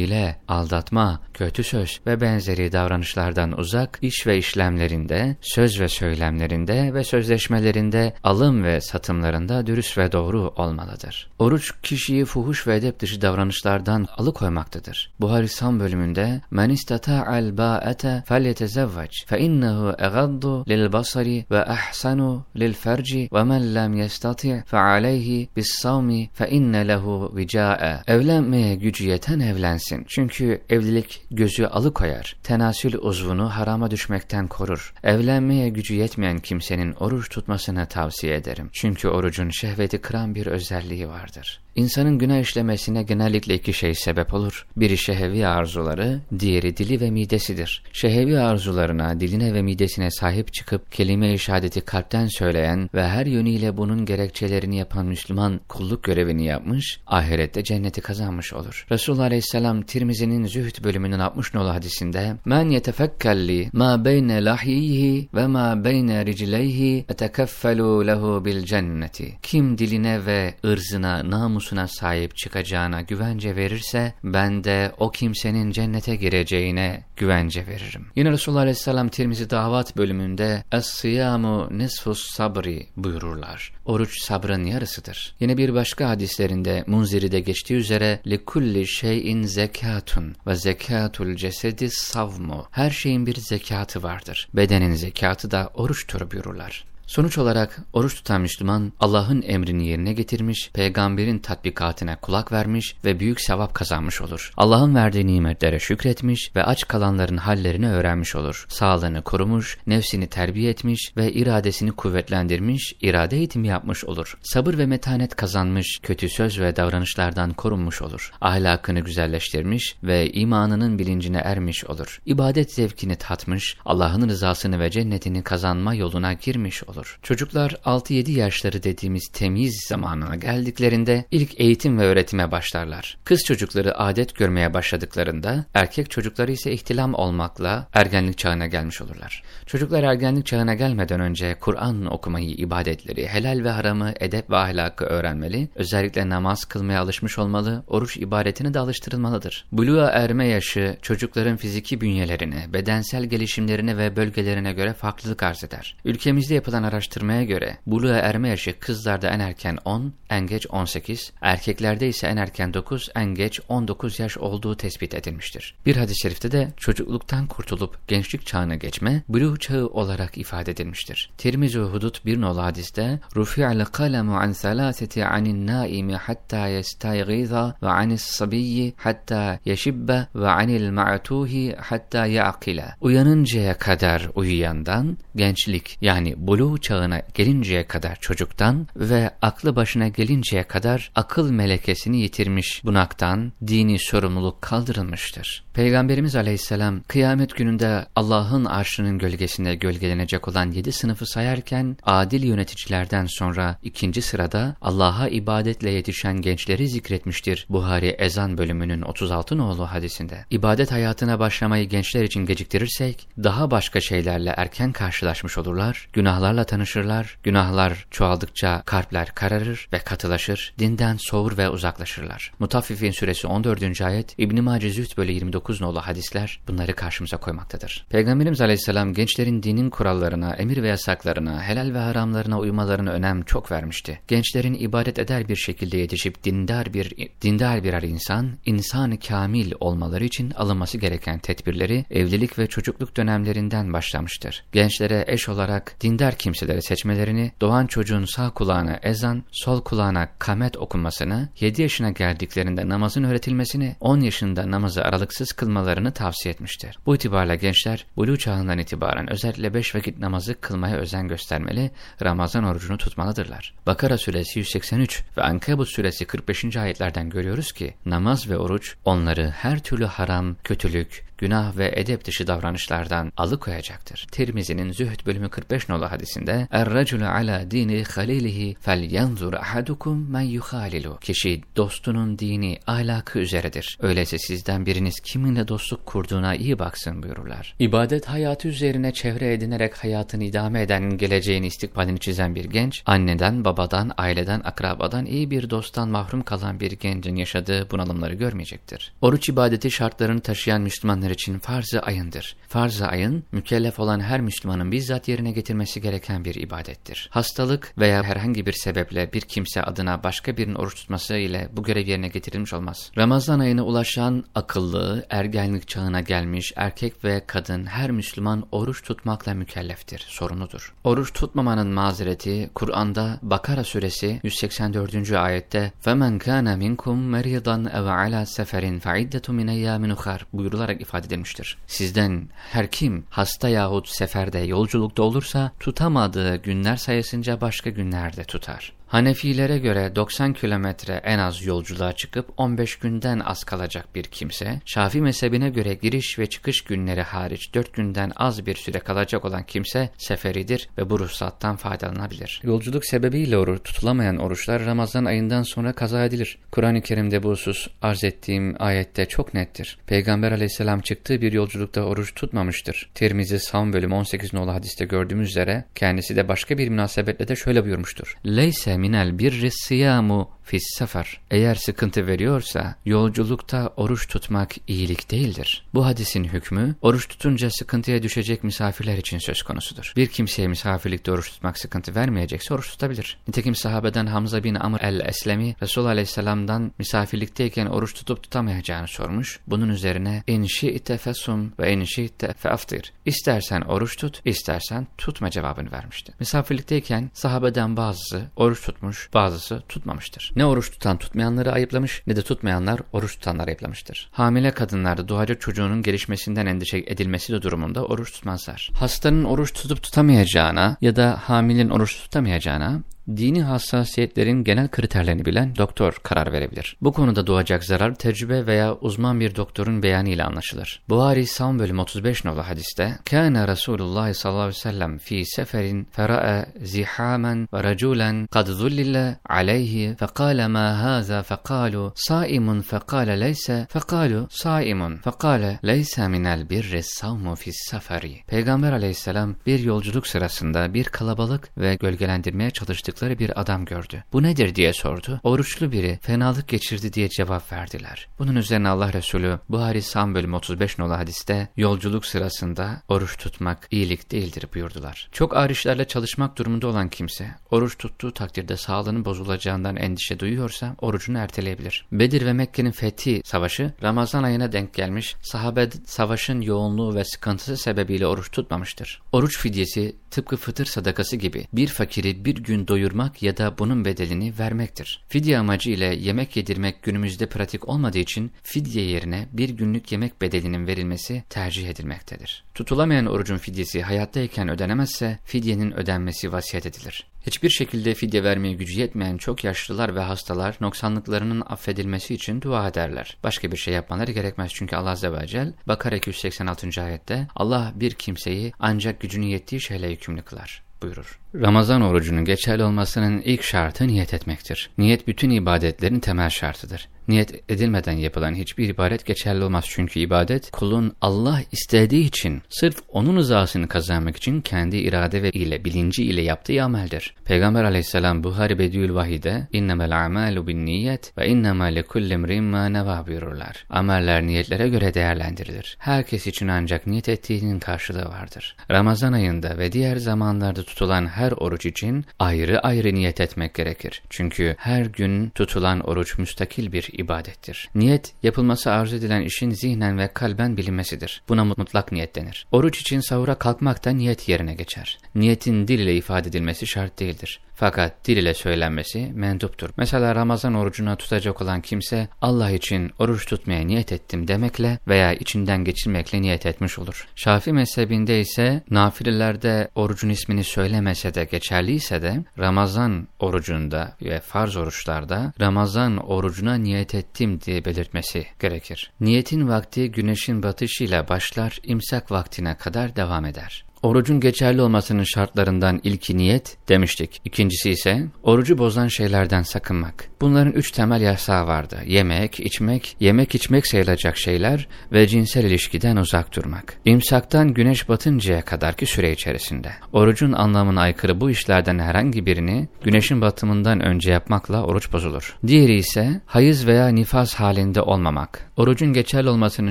aldatma, kötü söz ve benzeri davranışlardan uzak iş ve işlemlerinde, söz ve söylemlerinde ve sözleşmelerinde, alım ve satımlarında dürüst ve doğru olmalıdır. Oruç kişiyi fuhuş ve edep dışı davranışlardan alıkoymaktadır. Buhari Sam bölümünde Men istata'al ba'ete felyetezevvac fe innehu egaddu lil basari ve ahsanu lil ferci ve men lem yestati' fe aleyhi bis savmi fe lehu vica'e. Evlenmeye gücü yeten evlensin. Çünkü evlilik gözü alıkoyar. Tenasül uzvunu harama düşmekten korur. Evlenmeye gücü yetmeyen kimsenin oruç tutmasını tavsiye ederim. Çünkü orucun şehveti kıran bir özelliği vardır. İnsanın günah işlemesine genellikle iki şey sebep olur. Biri şehevi arzuları, diğeri dili ve midesidir. Şehevi arzularına, diline ve midesine sahip çıkıp kelime-i şehadeti kalpten söyleyen ve her yönüyle bunun gerekçelerini yapan Müslüman kulluk görevini yapmış, ahirette cenneti kazanmış olur. Resulullah Aleyhisselam Tirmizi'nin Zühd bölümünün 60 nolu hadisinde Men yetefekkelli ma beyne lahyihi ve ma beyne ricleyhi etekeffelu lehu bil cenneti. Kim diline ve ırzına namus namusuna sahip çıkacağına güvence verirse, ben de o kimsenin cennete gireceğine güvence veririm. Yine Resulullah Aleyhisselam Tirmizi Davat bölümünde Es-siyamu nisfus sabri buyururlar. Oruç sabrın yarısıdır. Yine bir başka hadislerinde Munziri'de geçtiği üzere likulli şeyin zekatun ve zekatul cesedi savmu. Her şeyin bir zekatı vardır. Bedenin zekatı da oruçtur buyururlar. Sonuç olarak oruç tutan Müslüman Allah'ın emrini yerine getirmiş, peygamberin tatbikatine kulak vermiş ve büyük sevap kazanmış olur. Allah'ın verdiği nimetlere şükretmiş ve aç kalanların hallerini öğrenmiş olur. Sağlığını korumuş, nefsini terbiye etmiş ve iradesini kuvvetlendirmiş, irade eğitimi yapmış olur. Sabır ve metanet kazanmış, kötü söz ve davranışlardan korunmuş olur. Ahlakını güzelleştirmiş ve imanının bilincine ermiş olur. İbadet zevkini tatmış, Allah'ın rızasını ve cennetini kazanma yoluna girmiş olur olur. Çocuklar 6-7 yaşları dediğimiz temiz zamanına geldiklerinde ilk eğitim ve öğretime başlarlar. Kız çocukları adet görmeye başladıklarında erkek çocukları ise ihtilam olmakla ergenlik çağına gelmiş olurlar. Çocuklar ergenlik çağına gelmeden önce Kur'an okumayı, ibadetleri, helal ve haramı, edep ve ahlakı öğrenmeli, özellikle namaz kılmaya alışmış olmalı, oruç ibadetine de alıştırılmalıdır. Buluğa erme yaşı çocukların fiziki bünyelerine, bedensel gelişimlerine ve bölgelerine göre farklılık arz eder. Ülkemizde yapılan araştırmaya göre buluğa erme yaşı kızlarda en erken 10, en geç 18, erkeklerde ise en erken 9, en geç 19 yaş olduğu tespit edilmiştir. Bir hadis-i şerifte de çocukluktan kurtulup gençlik çağına geçme, buluğ çağı olarak ifade edilmiştir. Tirmizi Hudut bir nolu hadiste رُفِعَ الْقَلَمُ عَنْ ثَلَاثَةِ عَنِ النَّائِمِ حَتَّى يَسْتَيْغِذَ وَعَنِ الصَّبِيِّ حَتَّى يَشِبَّ وَعَنِ الْمَعْتُوهِ حَتَّى يَعْقِلَ Uyanıncaya kadar uyuyandan, gençlik yani buluğ çağına gelinceye kadar çocuktan ve aklı başına gelinceye kadar akıl melekesini yitirmiş bunaktan dini sorumluluk kaldırılmıştır. Peygamberimiz aleyhisselam kıyamet gününde Allah'ın arşının gölgesinde gölgelenecek olan yedi sınıfı sayarken adil yöneticilerden sonra ikinci sırada Allah'a ibadetle yetişen gençleri zikretmiştir Buhari ezan bölümünün 36 nolu hadisinde. İbadet hayatına başlamayı gençler için geciktirirsek daha başka şeylerle erken karşılaşmış olurlar, günahlarla tanışırlar, günahlar çoğaldıkça kalpler kararır ve katılaşır, dinden soğur ve uzaklaşırlar. Mutaffifin suresi 14. ayet İbn-i Mace bölü 29 nolu hadisler bunları karşımıza koymaktadır. Peygamberimiz aleyhisselam gençlerin dinin kurallarına, emir ve yasaklarına, helal ve haramlarına uymalarına önem çok vermişti. Gençlerin ibadet eder bir şekilde yetişip dindar bir dindar birer insan, insan kamil olmaları için alınması gereken tedbirleri evlilik ve çocukluk dönemlerinden başlamıştır. Gençlere eş olarak dindar kimseleri seçmelerini, doğan çocuğun sağ kulağına ezan, sol kulağına kamet okunmasını, 7 yaşına geldiklerinde namazın öğretilmesini, 10 yaşında namazı aralıksız kılmalarını tavsiye etmiştir. Bu itibarla gençler, buluğ çağından itibaren özellikle 5 vakit namazı kılmaya özen göstermeli, Ramazan orucunu tutmalıdırlar. Bakara suresi 183 ve Ankebut suresi 45. ayetlerden görüyoruz ki, namaz ve oruç onları her türlü haram, kötülük, günah ve edep dışı davranışlardan alıkoyacaktır. Tirmizi'nin Zühd bölümü 45 nolu hadisinde Er-raculu ala dini halilihi fel yanzur ahadukum men yuhalilu. Kişi dostunun dini, ahlakı üzeredir. Öyleyse sizden biriniz kiminle dostluk kurduğuna iyi baksın buyururlar. İbadet hayatı üzerine çevre edinerek hayatını idame eden, geleceğini istikbalini çizen bir genç, anneden, babadan, aileden, akrabadan, iyi bir dosttan mahrum kalan bir gencin yaşadığı bunalımları görmeyecektir. Oruç ibadeti şartlarını taşıyan Müslümanlar için farz-ı ayındır. Farz-ı ayın, mükellef olan her Müslümanın bizzat yerine getirmesi gereken bir ibadettir. Hastalık veya herhangi bir sebeple bir kimse adına başka birinin oruç tutması ile bu görev yerine getirilmiş olmaz. Ramazan ayına ulaşan akıllı, ergenlik çağına gelmiş erkek ve kadın her Müslüman oruç tutmakla mükelleftir, sorumludur. Oruç tutmamanın mazereti Kur'an'da Bakara suresi 184. ayette فَمَنْ كَانَ مِنْكُمْ مَرِيضًا اَوْ عَلَى سَفَرٍ فَعِدَّةٌ مِنَ اَيَّامٍ اُخَرٍ buyurularak ifade edilmiştir. Sizden her kim hasta yahut seferde yolculukta olursa tutamadığı günler sayısınca başka günlerde tutar. Hanefilere göre 90 kilometre en az yolculuğa çıkıp 15 günden az kalacak bir kimse, Şafi mezhebine göre giriş ve çıkış günleri hariç 4 günden az bir süre kalacak olan kimse seferidir ve bu ruhsattan faydalanabilir. Yolculuk sebebiyle oruç tutulamayan oruçlar Ramazan ayından sonra kaza edilir. Kur'an-ı Kerim'de bu husus arz ettiğim ayette çok nettir. Peygamber aleyhisselam çıktığı bir yolculukta oruç tutmamıştır. Tirmizi Savun bölümü 18 nolu hadiste gördüğümüz üzere kendisi de başka bir münasebetle de şöyle buyurmuştur. Leyse minel birri siyamu fis sefer. Eğer sıkıntı veriyorsa yolculukta oruç tutmak iyilik değildir. Bu hadisin hükmü oruç tutunca sıkıntıya düşecek misafirler için söz konusudur. Bir kimseye misafirlikte oruç tutmak sıkıntı vermeyecekse oruç tutabilir. Nitekim sahabeden Hamza bin Amr el-Eslemi Resulullah Aleyhisselam'dan misafirlikteyken oruç tutup tutamayacağını sormuş. Bunun üzerine in şi'te fesum ve şi'te feaftir. İstersen oruç tut, istersen tutma cevabını vermişti. Misafirlikteyken sahabeden bazısı oruç tutmuş, bazısı tutmamıştır. Ne oruç tutan tutmayanları ayıplamış ne de tutmayanlar oruç tutanları ayıplamıştır. Hamile kadınlarda doğacak çocuğunun gelişmesinden endişe edilmesi de durumunda oruç tutmazlar. Hastanın oruç tutup tutamayacağına ya da hamilenin oruç tutamayacağına dini hassasiyetlerin genel kriterlerini bilen doktor karar verebilir. Bu konuda doğacak zarar tecrübe veya uzman bir doktorun beyanı ile anlaşılır. Buhari Savun bölüm 35 nolu hadiste Kâne Resulullah sallallahu aleyhi ve sellem fi seferin fera'e zihamen ve raculen kad zullile aleyhi fekale ma haza fekalu saimun fekale leyse fekalu saimun fekale leyse minel birri savmu fi seferi. Peygamber aleyhisselam bir yolculuk sırasında bir kalabalık ve gölgelendirmeye çalıştık tanıdıkları bir adam gördü. Bu nedir diye sordu. Oruçlu biri fenalık geçirdi diye cevap verdiler. Bunun üzerine Allah Resulü Buhari Sam bölüm 35 nolu hadiste yolculuk sırasında oruç tutmak iyilik değildir buyurdular. Çok ağır işlerle çalışmak durumunda olan kimse oruç tuttuğu takdirde sağlığının bozulacağından endişe duyuyorsa orucunu erteleyebilir. Bedir ve Mekke'nin fethi savaşı Ramazan ayına denk gelmiş sahabe savaşın yoğunluğu ve sıkıntısı sebebiyle oruç tutmamıştır. Oruç fidyesi tıpkı fıtır sadakası gibi bir fakiri bir gün doyurmak ya da bunun bedelini vermektir. Fidye amacı ile yemek yedirmek günümüzde pratik olmadığı için fidye yerine bir günlük yemek bedelinin verilmesi tercih edilmektedir. Tutulamayan orucun fidyesi hayattayken ödenemezse fidyenin ödenmesi vasiyet edilir. Hiçbir şekilde fidye vermeye gücü yetmeyen çok yaşlılar ve hastalar noksanlıklarının affedilmesi için dua ederler. Başka bir şey yapmaları gerekmez çünkü Allah Azze ve Celle Bakara 286. ayette Allah bir kimseyi ancak gücünün yettiği şeyle yükümlü kılar buyurur. Ramazan orucunun geçerli olmasının ilk şartı niyet etmektir. Niyet bütün ibadetlerin temel şartıdır. Niyet edilmeden yapılan hiçbir ibadet geçerli olmaz çünkü ibadet kulun Allah istediği için, sırf onun rızasını kazanmak için kendi irade ve ile bilinci ile yaptığı ameldir. Peygamber aleyhisselam Buhari Bediül Vahide innemel amalu bin niyet ve innema lekullimrim ma neva buyururlar. Ameller niyetlere göre değerlendirilir. Herkes için ancak niyet ettiğinin karşılığı vardır. Ramazan ayında ve diğer zamanlarda tutulan her oruç için ayrı ayrı niyet etmek gerekir. Çünkü her gün tutulan oruç müstakil bir ibadettir. Niyet, yapılması arzu edilen işin zihnen ve kalben bilinmesidir. Buna mutlak niyet denir. Oruç için sahura kalkmak da niyet yerine geçer. Niyetin dil ile ifade edilmesi şart değildir. Fakat dil ile söylenmesi menduptur. Mesela Ramazan orucuna tutacak olan kimse Allah için oruç tutmaya niyet ettim demekle veya içinden geçirmekle niyet etmiş olur. Şafi mezhebinde ise nafilelerde orucun ismini söylemese de geçerliyse de Ramazan orucunda ve farz oruçlarda Ramazan orucuna niyet ettim diye belirtmesi gerekir. Niyetin vakti güneşin batışıyla başlar, imsak vaktine kadar devam eder. Orucun geçerli olmasının şartlarından ilki niyet demiştik. İkincisi ise orucu bozan şeylerden sakınmak. Bunların üç temel yasağı vardı. Yemek, içmek, yemek içmek sayılacak şeyler ve cinsel ilişkiden uzak durmak. İmsaktan güneş batıncaya kadarki süre içerisinde. Orucun anlamına aykırı bu işlerden herhangi birini güneşin batımından önce yapmakla oruç bozulur. Diğeri ise hayız veya nifas halinde olmamak. Orucun geçerli olmasının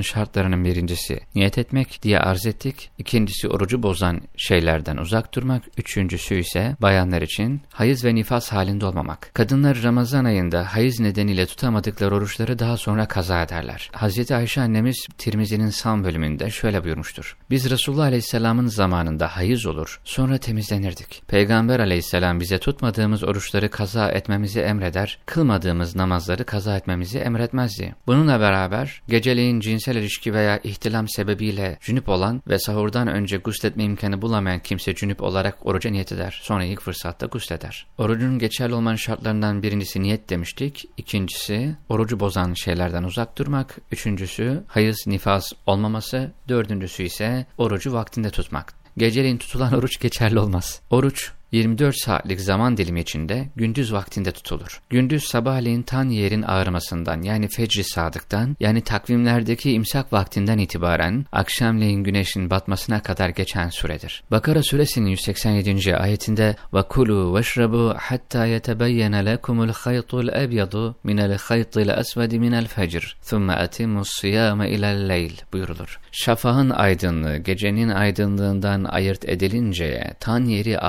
şartlarının birincisi niyet etmek diye arz ettik. İkincisi orucu bozan şeylerden uzak durmak. Üçüncüsü ise bayanlar için hayız ve nifas halinde olmamak. Kadınlar Ramazan ayında hayız nedeniyle tutamadıkları oruçları daha sonra kaza ederler. Hz. Ayşe annemiz Tirmizi'nin Sam bölümünde şöyle buyurmuştur. Biz Resulullah Aleyhisselam'ın zamanında hayız olur, sonra temizlenirdik. Peygamber Aleyhisselam bize tutmadığımız oruçları kaza etmemizi emreder, kılmadığımız namazları kaza etmemizi emretmezdi. Bununla beraber geceleyin cinsel ilişki veya ihtilam sebebiyle cünüp olan ve sahurdan önce gusletme imkanı bulamayan kimse cünüp olarak oruca niyet eder. Sonra ilk fırsatta gusleder. Orucun geçerli olmanın şartlarından birincisi niyet demiştik. İkincisi orucu bozan şeylerden uzak durmak. Üçüncüsü hayız nifas olmaması. Dördüncüsü ise orucu vaktinde tutmak. Geceleyin tutulan oruç geçerli olmaz. Oruç 24 saatlik zaman dilimi içinde gündüz vaktinde tutulur. Gündüz sabahleyin tan yerin ağrımasından yani fecri sadıktan yani takvimlerdeki imsak vaktinden itibaren akşamleyin güneşin batmasına kadar geçen süredir. Bakara suresinin 187. ayetinde وَكُلُوا وَاشْرَبُوا حَتَّى يَتَبَيَّنَ لَكُمُ الْخَيْطُ الْأَبْيَضُ مِنَ الْخَيْطِ الْأَسْوَدِ مِنَ الْفَجْرِ ثُمَّ أَتِمُوا الصِّيَامَ إِلَى اللَّيْلِ buyurulur. Şafağın aydınlığı gecenin aydınlığından ayırt edilinceye, tan yeri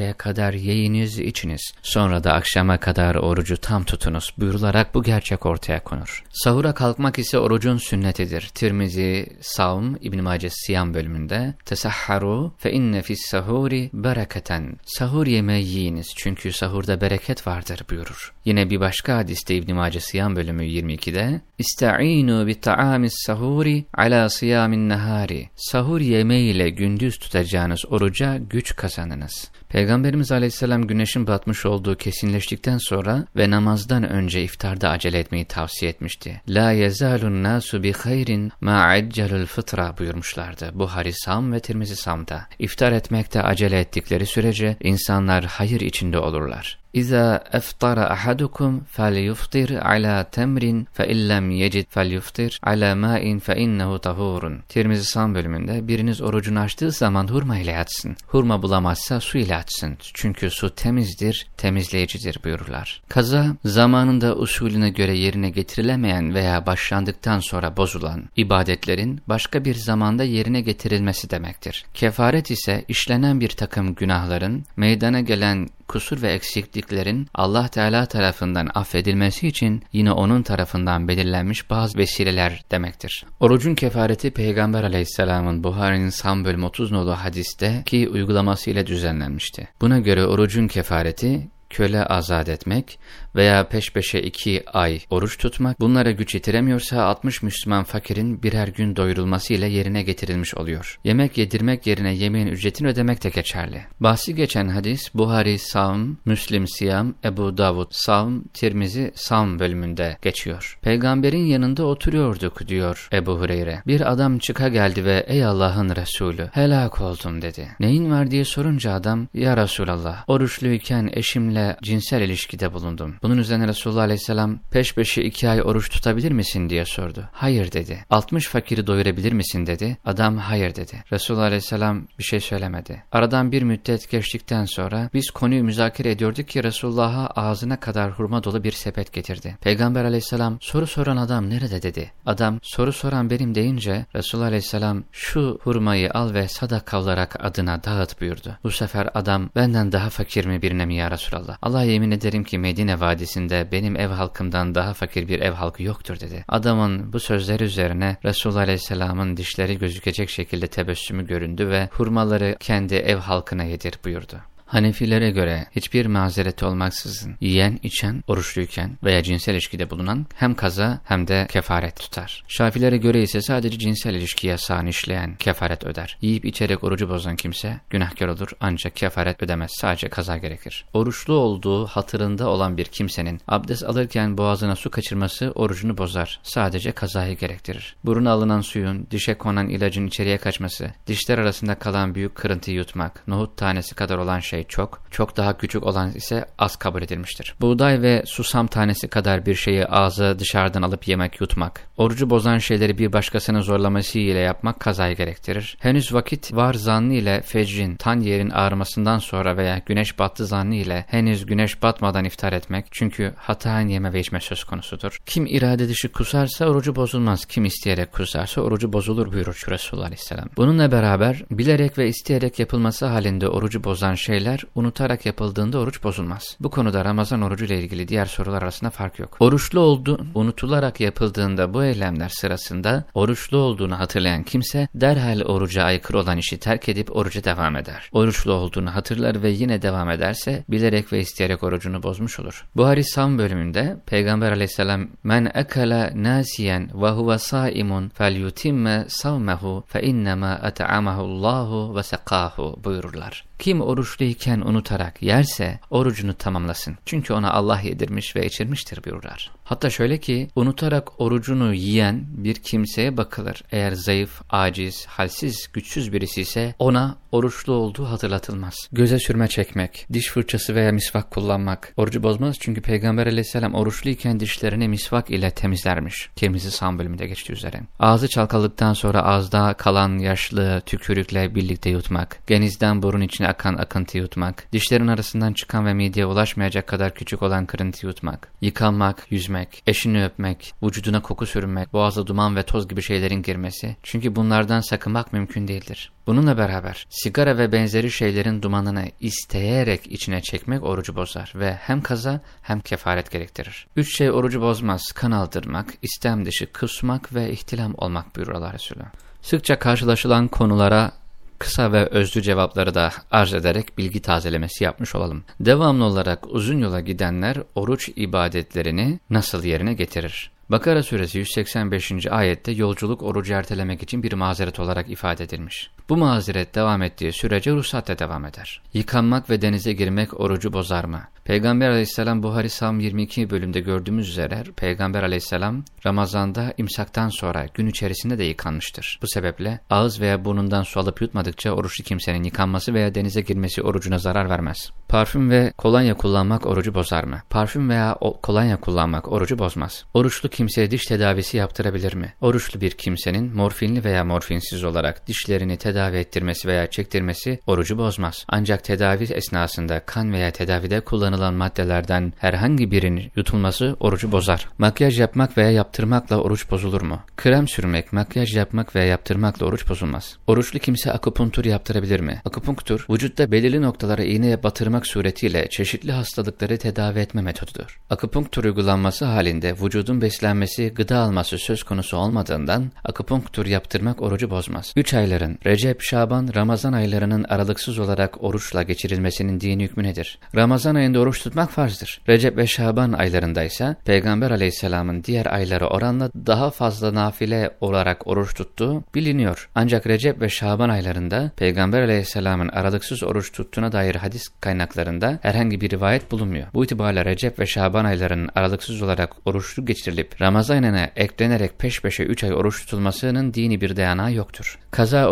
ağarıncaya kadar yiyiniz içiniz. Sonra da akşama kadar orucu tam tutunuz buyurularak bu gerçek ortaya konur. Sahura kalkmak ise orucun sünnetidir. Tirmizi, Savm, İbn-i Mace Siyam bölümünde Tesahharu fe inne fis sahuri bereketen. Sahur yemeği yiyiniz çünkü sahurda bereket vardır buyurur. Yine bir başka hadiste İbn-i Mace Siyam bölümü 22'de İsta'inu bi ta'amis sahuri ala siyamin nahari. Sahur yemeğiyle gündüz tutacağınız oruca güç kazanınız. Peygamberimiz aleyhisselam güneşin batmış olduğu kesinleştikten sonra ve namazdan önce iftarda acele etmeyi tavsiye etmişti. La yezalun nasu bi hayrin ma accelul fıtra buyurmuşlardı. Buhari Sam ve Tirmizi Sam'da. İftar etmekte acele ettikleri sürece insanlar hayır içinde olurlar. İza eftara ahadukum felyuftir ala temrin fe illem yecid felyuftir ala ma'in fe innehu tahurun. Tirmizi Sam bölümünde biriniz orucunu açtığı zaman hurma ile yatsın. Hurma bulamazsa su ile açsın. Çünkü su temizdir, temizleyicidir buyururlar. Kaza zamanında usulüne göre yerine getirilemeyen veya başlandıktan sonra bozulan ibadetlerin başka bir zamanda yerine getirilmesi demektir. Kefaret ise işlenen bir takım günahların meydana gelen kusur ve eksikliklerin Allah Teala tarafından affedilmesi için yine onun tarafından belirlenmiş bazı vesileler demektir. Orucun kefareti Peygamber aleyhisselamın Buhari'nin Sam bölüm 30 nolu hadiste ki uygulaması ile düzenlenmişti. Buna göre orucun kefareti köle azat etmek veya peş peşe iki ay oruç tutmak, bunlara güç yetiremiyorsa 60 Müslüman fakirin birer gün doyurulması ile yerine getirilmiş oluyor. Yemek yedirmek yerine yemeğin ücretini ödemek de geçerli. Bahsi geçen hadis Buhari Savm, Müslim Siyam, Ebu Davud Savm, Tirmizi Savm bölümünde geçiyor. Peygamberin yanında oturuyorduk diyor Ebu Hureyre. Bir adam çıka geldi ve ey Allah'ın Resulü helak oldum dedi. Neyin var diye sorunca adam ya Resulallah oruçluyken eşimle cinsel ilişkide bulundum. Bunun üzerine Resulullah Aleyhisselam peş peşe iki ay oruç tutabilir misin diye sordu. Hayır dedi. 60 fakiri doyurabilir misin dedi. Adam hayır dedi. Resulullah Aleyhisselam bir şey söylemedi. Aradan bir müddet geçtikten sonra biz konuyu müzakere ediyorduk ki Resulullah'a ağzına kadar hurma dolu bir sepet getirdi. Peygamber Aleyhisselam soru soran adam nerede dedi. Adam soru soran benim deyince Resulullah Aleyhisselam şu hurmayı al ve sadaka olarak adına dağıt buyurdu. Bu sefer adam benden daha fakir mi birine mi ya Resulallah? Allah yemin ederim ki Medine Vadisi'nde benim ev halkımdan daha fakir bir ev halkı yoktur dedi. Adamın bu sözleri üzerine Resulullah Aleyhisselam'ın dişleri gözükecek şekilde tebessümü göründü ve hurmaları kendi ev halkına yedir buyurdu. Hanefilere göre hiçbir mazeret olmaksızın yiyen, içen, oruçluyken veya cinsel ilişkide bulunan hem kaza hem de kefaret tutar. Şafilere göre ise sadece cinsel ilişki yasağını işleyen kefaret öder. Yiyip içerek orucu bozan kimse günahkar olur ancak kefaret ödemez sadece kaza gerekir. Oruçlu olduğu hatırında olan bir kimsenin abdest alırken boğazına su kaçırması orucunu bozar. Sadece kazayı gerektirir. Buruna alınan suyun dişe konan ilacın içeriye kaçması, dişler arasında kalan büyük kırıntıyı yutmak, nohut tanesi kadar olan şey şey çok, çok daha küçük olan ise az kabul edilmiştir. Buğday ve susam tanesi kadar bir şeyi ağza dışarıdan alıp yemek yutmak, orucu bozan şeyleri bir başkasının zorlaması ile yapmak kazayı gerektirir. Henüz vakit var zannı ile fecrin, tan yerin ağrımasından sonra veya güneş battı zannı ile henüz güneş batmadan iftar etmek çünkü hataen yeme ve içme söz konusudur. Kim irade dışı kusarsa orucu bozulmaz, kim isteyerek kusarsa orucu bozulur buyurur Resulullah Aleyhisselam. Bununla beraber bilerek ve isteyerek yapılması halinde orucu bozan şeyler şeyler unutarak yapıldığında oruç bozulmaz. Bu konuda Ramazan orucu ile ilgili diğer sorular arasında fark yok. Oruçlu oldu, unutularak yapıldığında bu eylemler sırasında oruçlu olduğunu hatırlayan kimse derhal oruca aykırı olan işi terk edip oruca devam eder. Oruçlu olduğunu hatırlar ve yine devam ederse bilerek ve isteyerek orucunu bozmuş olur. Buhari Sam bölümünde Peygamber aleyhisselam men ekala nasiyen ve huve saimun fel yutimme savmehu fe innema et'amahu Allahu ve sekahu buyururlar. Kim oruçluyken unutarak yerse orucunu tamamlasın. Çünkü ona Allah yedirmiş ve içirmiştir buyururlar. Hatta şöyle ki unutarak orucunu yiyen bir kimseye bakılır. Eğer zayıf, aciz, halsiz, güçsüz birisi ise ona oruçlu olduğu hatırlatılmaz. Göze sürme çekmek, diş fırçası veya misvak kullanmak orucu bozmaz çünkü Peygamber aleyhisselam oruçluyken dişlerini misvak ile temizlermiş. Tirmizi san bölümünde geçti üzere. Ağzı çalkaladıktan sonra ağızda kalan yaşlı tükürükle birlikte yutmak, genizden burun içine akan akıntı yutmak, dişlerin arasından çıkan ve mideye ulaşmayacak kadar küçük olan kırıntı yutmak, yıkanmak, yüzmek, eşini öpmek, vücuduna koku sürünmek, boğaza duman ve toz gibi şeylerin girmesi. Çünkü bunlardan sakınmak mümkün değildir. Bununla beraber sigara ve benzeri şeylerin dumanını isteyerek içine çekmek orucu bozar ve hem kaza hem kefaret gerektirir. Üç şey orucu bozmaz, kan aldırmak, istem dışı kusmak ve ihtilam olmak buyurur Allah Resulü. Sıkça karşılaşılan konulara kısa ve özlü cevapları da arz ederek bilgi tazelemesi yapmış olalım. Devamlı olarak uzun yola gidenler oruç ibadetlerini nasıl yerine getirir? Bakara suresi 185. ayette yolculuk orucu ertelemek için bir mazeret olarak ifade edilmiş. Bu mazeret devam ettiği sürece ruhsat devam eder. Yıkanmak ve denize girmek orucu bozar mı? Peygamber aleyhisselam Buhari Sam 22 bölümde gördüğümüz üzere Peygamber aleyhisselam Ramazan'da imsaktan sonra gün içerisinde de yıkanmıştır. Bu sebeple ağız veya burnundan su alıp yutmadıkça oruçlu kimsenin yıkanması veya denize girmesi orucuna zarar vermez. Parfüm ve kolonya kullanmak orucu bozar mı? Parfüm veya kolonya kullanmak orucu bozmaz. Oruçlu kimseye diş tedavisi yaptırabilir mi? Oruçlu bir kimsenin morfinli veya morfinsiz olarak dişlerini tedavi ettirmesi veya çektirmesi orucu bozmaz. Ancak tedavi esnasında kan veya tedavide kullanılan maddelerden herhangi birinin yutulması orucu bozar. Makyaj yapmak veya yaptırmakla oruç bozulur mu? Krem sürmek, makyaj yapmak veya yaptırmakla oruç bozulmaz. Oruçlu kimse akupunktur yaptırabilir mi? Akupunktur, vücutta belirli noktalara iğneye batırmak suretiyle çeşitli hastalıkları tedavi etme metodudur. Akupunktur uygulanması halinde vücudun beslenmesi, gıda alması söz konusu olmadığından akupunktur yaptırmak orucu bozmaz. 3 ayların Recep, Şaban, Ramazan aylarının aralıksız olarak oruçla geçirilmesinin dini hükmü nedir? Ramazan ayında oruç tutmak farzdır. Recep ve Şaban aylarında ise Peygamber aleyhisselamın diğer aylara oranla daha fazla nafile olarak oruç tuttuğu biliniyor. Ancak Recep ve Şaban aylarında Peygamber aleyhisselamın aralıksız oruç tuttuğuna dair hadis kaynaklarında herhangi bir rivayet bulunmuyor. Bu itibarla Recep ve Şaban aylarının aralıksız olarak oruçlu geçirilip Ramazan ayına eklenerek peş peşe 3 ay oruç tutulmasının dini bir dayanağı yoktur. Kaza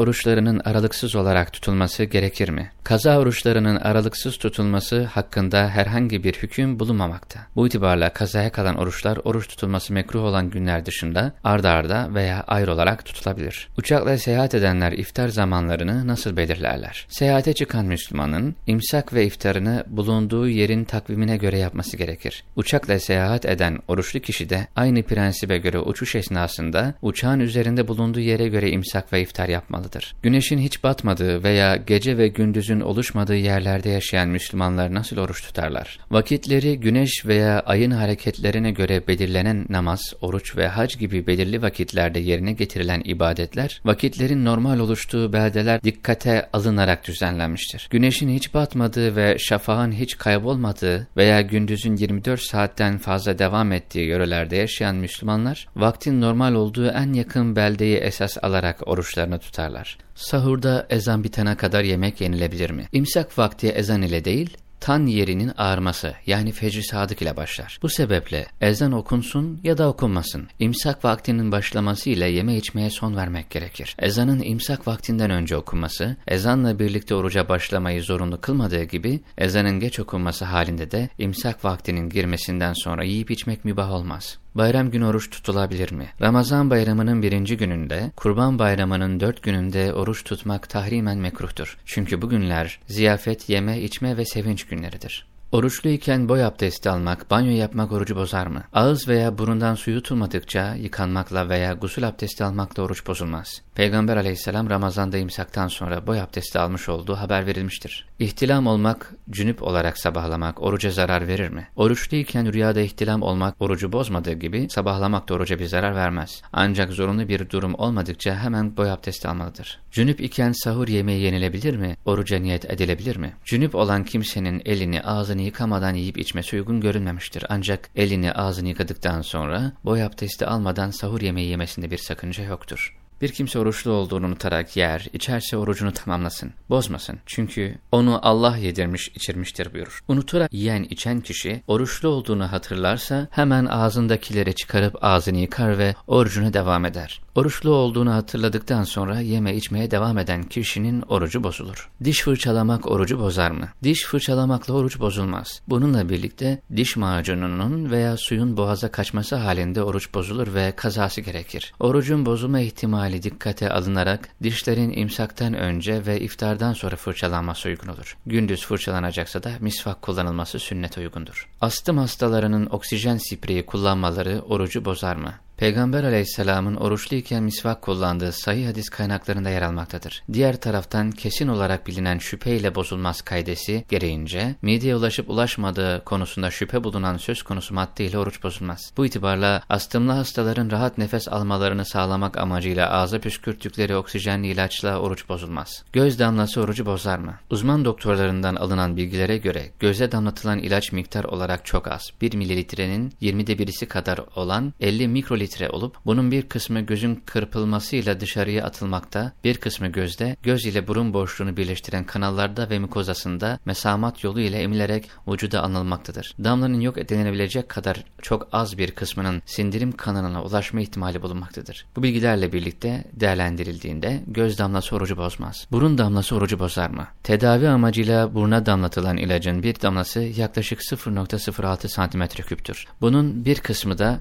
oruçlarının aralıksız olarak tutulması gerekir mi? Kaza oruçlarının aralıksız tutulması hakkında herhangi bir hüküm bulunmamakta. Bu itibarla kazaya kalan oruçlar oruç tutulması mekruh olan günler dışında ardarda arda veya ayrı olarak tutulabilir. Uçakla seyahat edenler iftar zamanlarını nasıl belirlerler? Seyahate çıkan Müslümanın imsak ve iftarını bulunduğu yerin takvimine göre yapması gerekir. Uçakla seyahat eden oruçlu kişi de aynı prensibe göre uçuş esnasında uçağın üzerinde bulunduğu yere göre imsak ve iftar yapmalıdır. Güneşin hiç batmadığı veya gece ve gündüzün oluşmadığı yerlerde yaşayan Müslümanlar nasıl oruç tutarlar? Vakitleri güneş veya ayın hareketlerine göre belirlenen namaz, oruç ve hac gibi belirli vakitlerde yerine getirilen ibadetler, vakitlerin normal oluştuğu beldeler dikkate alınarak düzenlenmiştir. Güneşin hiç batmadığı ve şafağın hiç kaybolmadığı veya gündüzün 24 saatten fazla devam ettiği yörelerde yaşayan Müslümanlar, vaktin normal olduğu en yakın beldeyi esas alarak oruçlarını tutarlar. Sahurda ezan bitene kadar yemek yenilebilir mi? İmsak vakti ezan ile değil, tan yerinin ağarması yani fecri sadık ile başlar. Bu sebeple ezan okunsun ya da okunmasın. İmsak vaktinin başlaması ile yeme içmeye son vermek gerekir. Ezanın imsak vaktinden önce okunması, ezanla birlikte oruca başlamayı zorunlu kılmadığı gibi, ezanın geç okunması halinde de imsak vaktinin girmesinden sonra yiyip içmek mübah olmaz. Bayram günü oruç tutulabilir mi? Ramazan bayramının birinci gününde, kurban bayramının dört gününde oruç tutmak tahrimen mekruhtur. Çünkü bu günler ziyafet, yeme, içme ve sevinç günleridir. Oruçluyken boy abdesti almak, banyo yapmak orucu bozar mı? Ağız veya burundan suyu tutmadıkça yıkanmakla veya gusül abdesti almakla oruç bozulmaz. Peygamber aleyhisselam Ramazan'da imsaktan sonra boy abdesti almış olduğu haber verilmiştir. İhtilam olmak, cünüp olarak sabahlamak oruca zarar verir mi? Oruçluyken rüyada ihtilam olmak orucu bozmadığı gibi sabahlamak da oruca bir zarar vermez. Ancak zorunlu bir durum olmadıkça hemen boy abdesti almalıdır. Cünüp iken sahur yemeği yenilebilir mi? Oruca niyet edilebilir mi? Cünüp olan kimsenin elini ağzını yıkamadan yiyip içmesi uygun görünmemiştir. Ancak elini ağzını yıkadıktan sonra boy abdesti almadan sahur yemeği yemesinde bir sakınca yoktur. Bir kimse oruçlu olduğunu unutarak yer, içerse orucunu tamamlasın, bozmasın. Çünkü onu Allah yedirmiş, içirmiştir buyurur. Unutarak yiyen, içen kişi oruçlu olduğunu hatırlarsa hemen ağzındakileri çıkarıp ağzını yıkar ve orucuna devam eder. Oruçlu olduğunu hatırladıktan sonra yeme içmeye devam eden kişinin orucu bozulur. Diş fırçalamak orucu bozar mı? Diş fırçalamakla oruç bozulmaz. Bununla birlikte diş macununun veya suyun boğaza kaçması halinde oruç bozulur ve kazası gerekir. Orucun bozulma ihtimali dikkate alınarak dişlerin imsaktan önce ve iftardan sonra fırçalanması uygun olur. Gündüz fırçalanacaksa da misvak kullanılması sünnet uygundur. Astım hastalarının oksijen spreyi kullanmaları orucu bozar mı? Peygamber aleyhisselamın oruçluyken misvak kullandığı sayı hadis kaynaklarında yer almaktadır. Diğer taraftan kesin olarak bilinen şüpheyle bozulmaz kaydesi gereğince mideye ulaşıp ulaşmadığı konusunda şüphe bulunan söz konusu maddeyle oruç bozulmaz. Bu itibarla astımlı hastaların rahat nefes almalarını sağlamak amacıyla ağza püskürttükleri oksijenli ilaçla oruç bozulmaz. Göz damlası orucu bozar mı? Uzman doktorlarından alınan bilgilere göre göze damlatılan ilaç miktar olarak çok az. 1 mililitrenin 20'de birisi kadar olan 50 mikrolitre litre olup bunun bir kısmı gözün kırpılmasıyla dışarıya atılmakta, bir kısmı gözde, göz ile burun boşluğunu birleştiren kanallarda ve mikozasında mesamat yolu ile emilerek vücuda anılmaktadır. Damlanın yok edilebilecek kadar çok az bir kısmının sindirim kanalına ulaşma ihtimali bulunmaktadır. Bu bilgilerle birlikte değerlendirildiğinde göz damlası orucu bozmaz. Burun damlası orucu bozar mı? Tedavi amacıyla buruna damlatılan ilacın bir damlası yaklaşık 0.06 cm küptür. Bunun bir kısmı da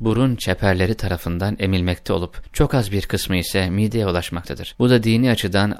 burun çeperleri tarafından emilmekte olup çok az bir kısmı ise mideye ulaşmaktadır. Bu da dini açıdan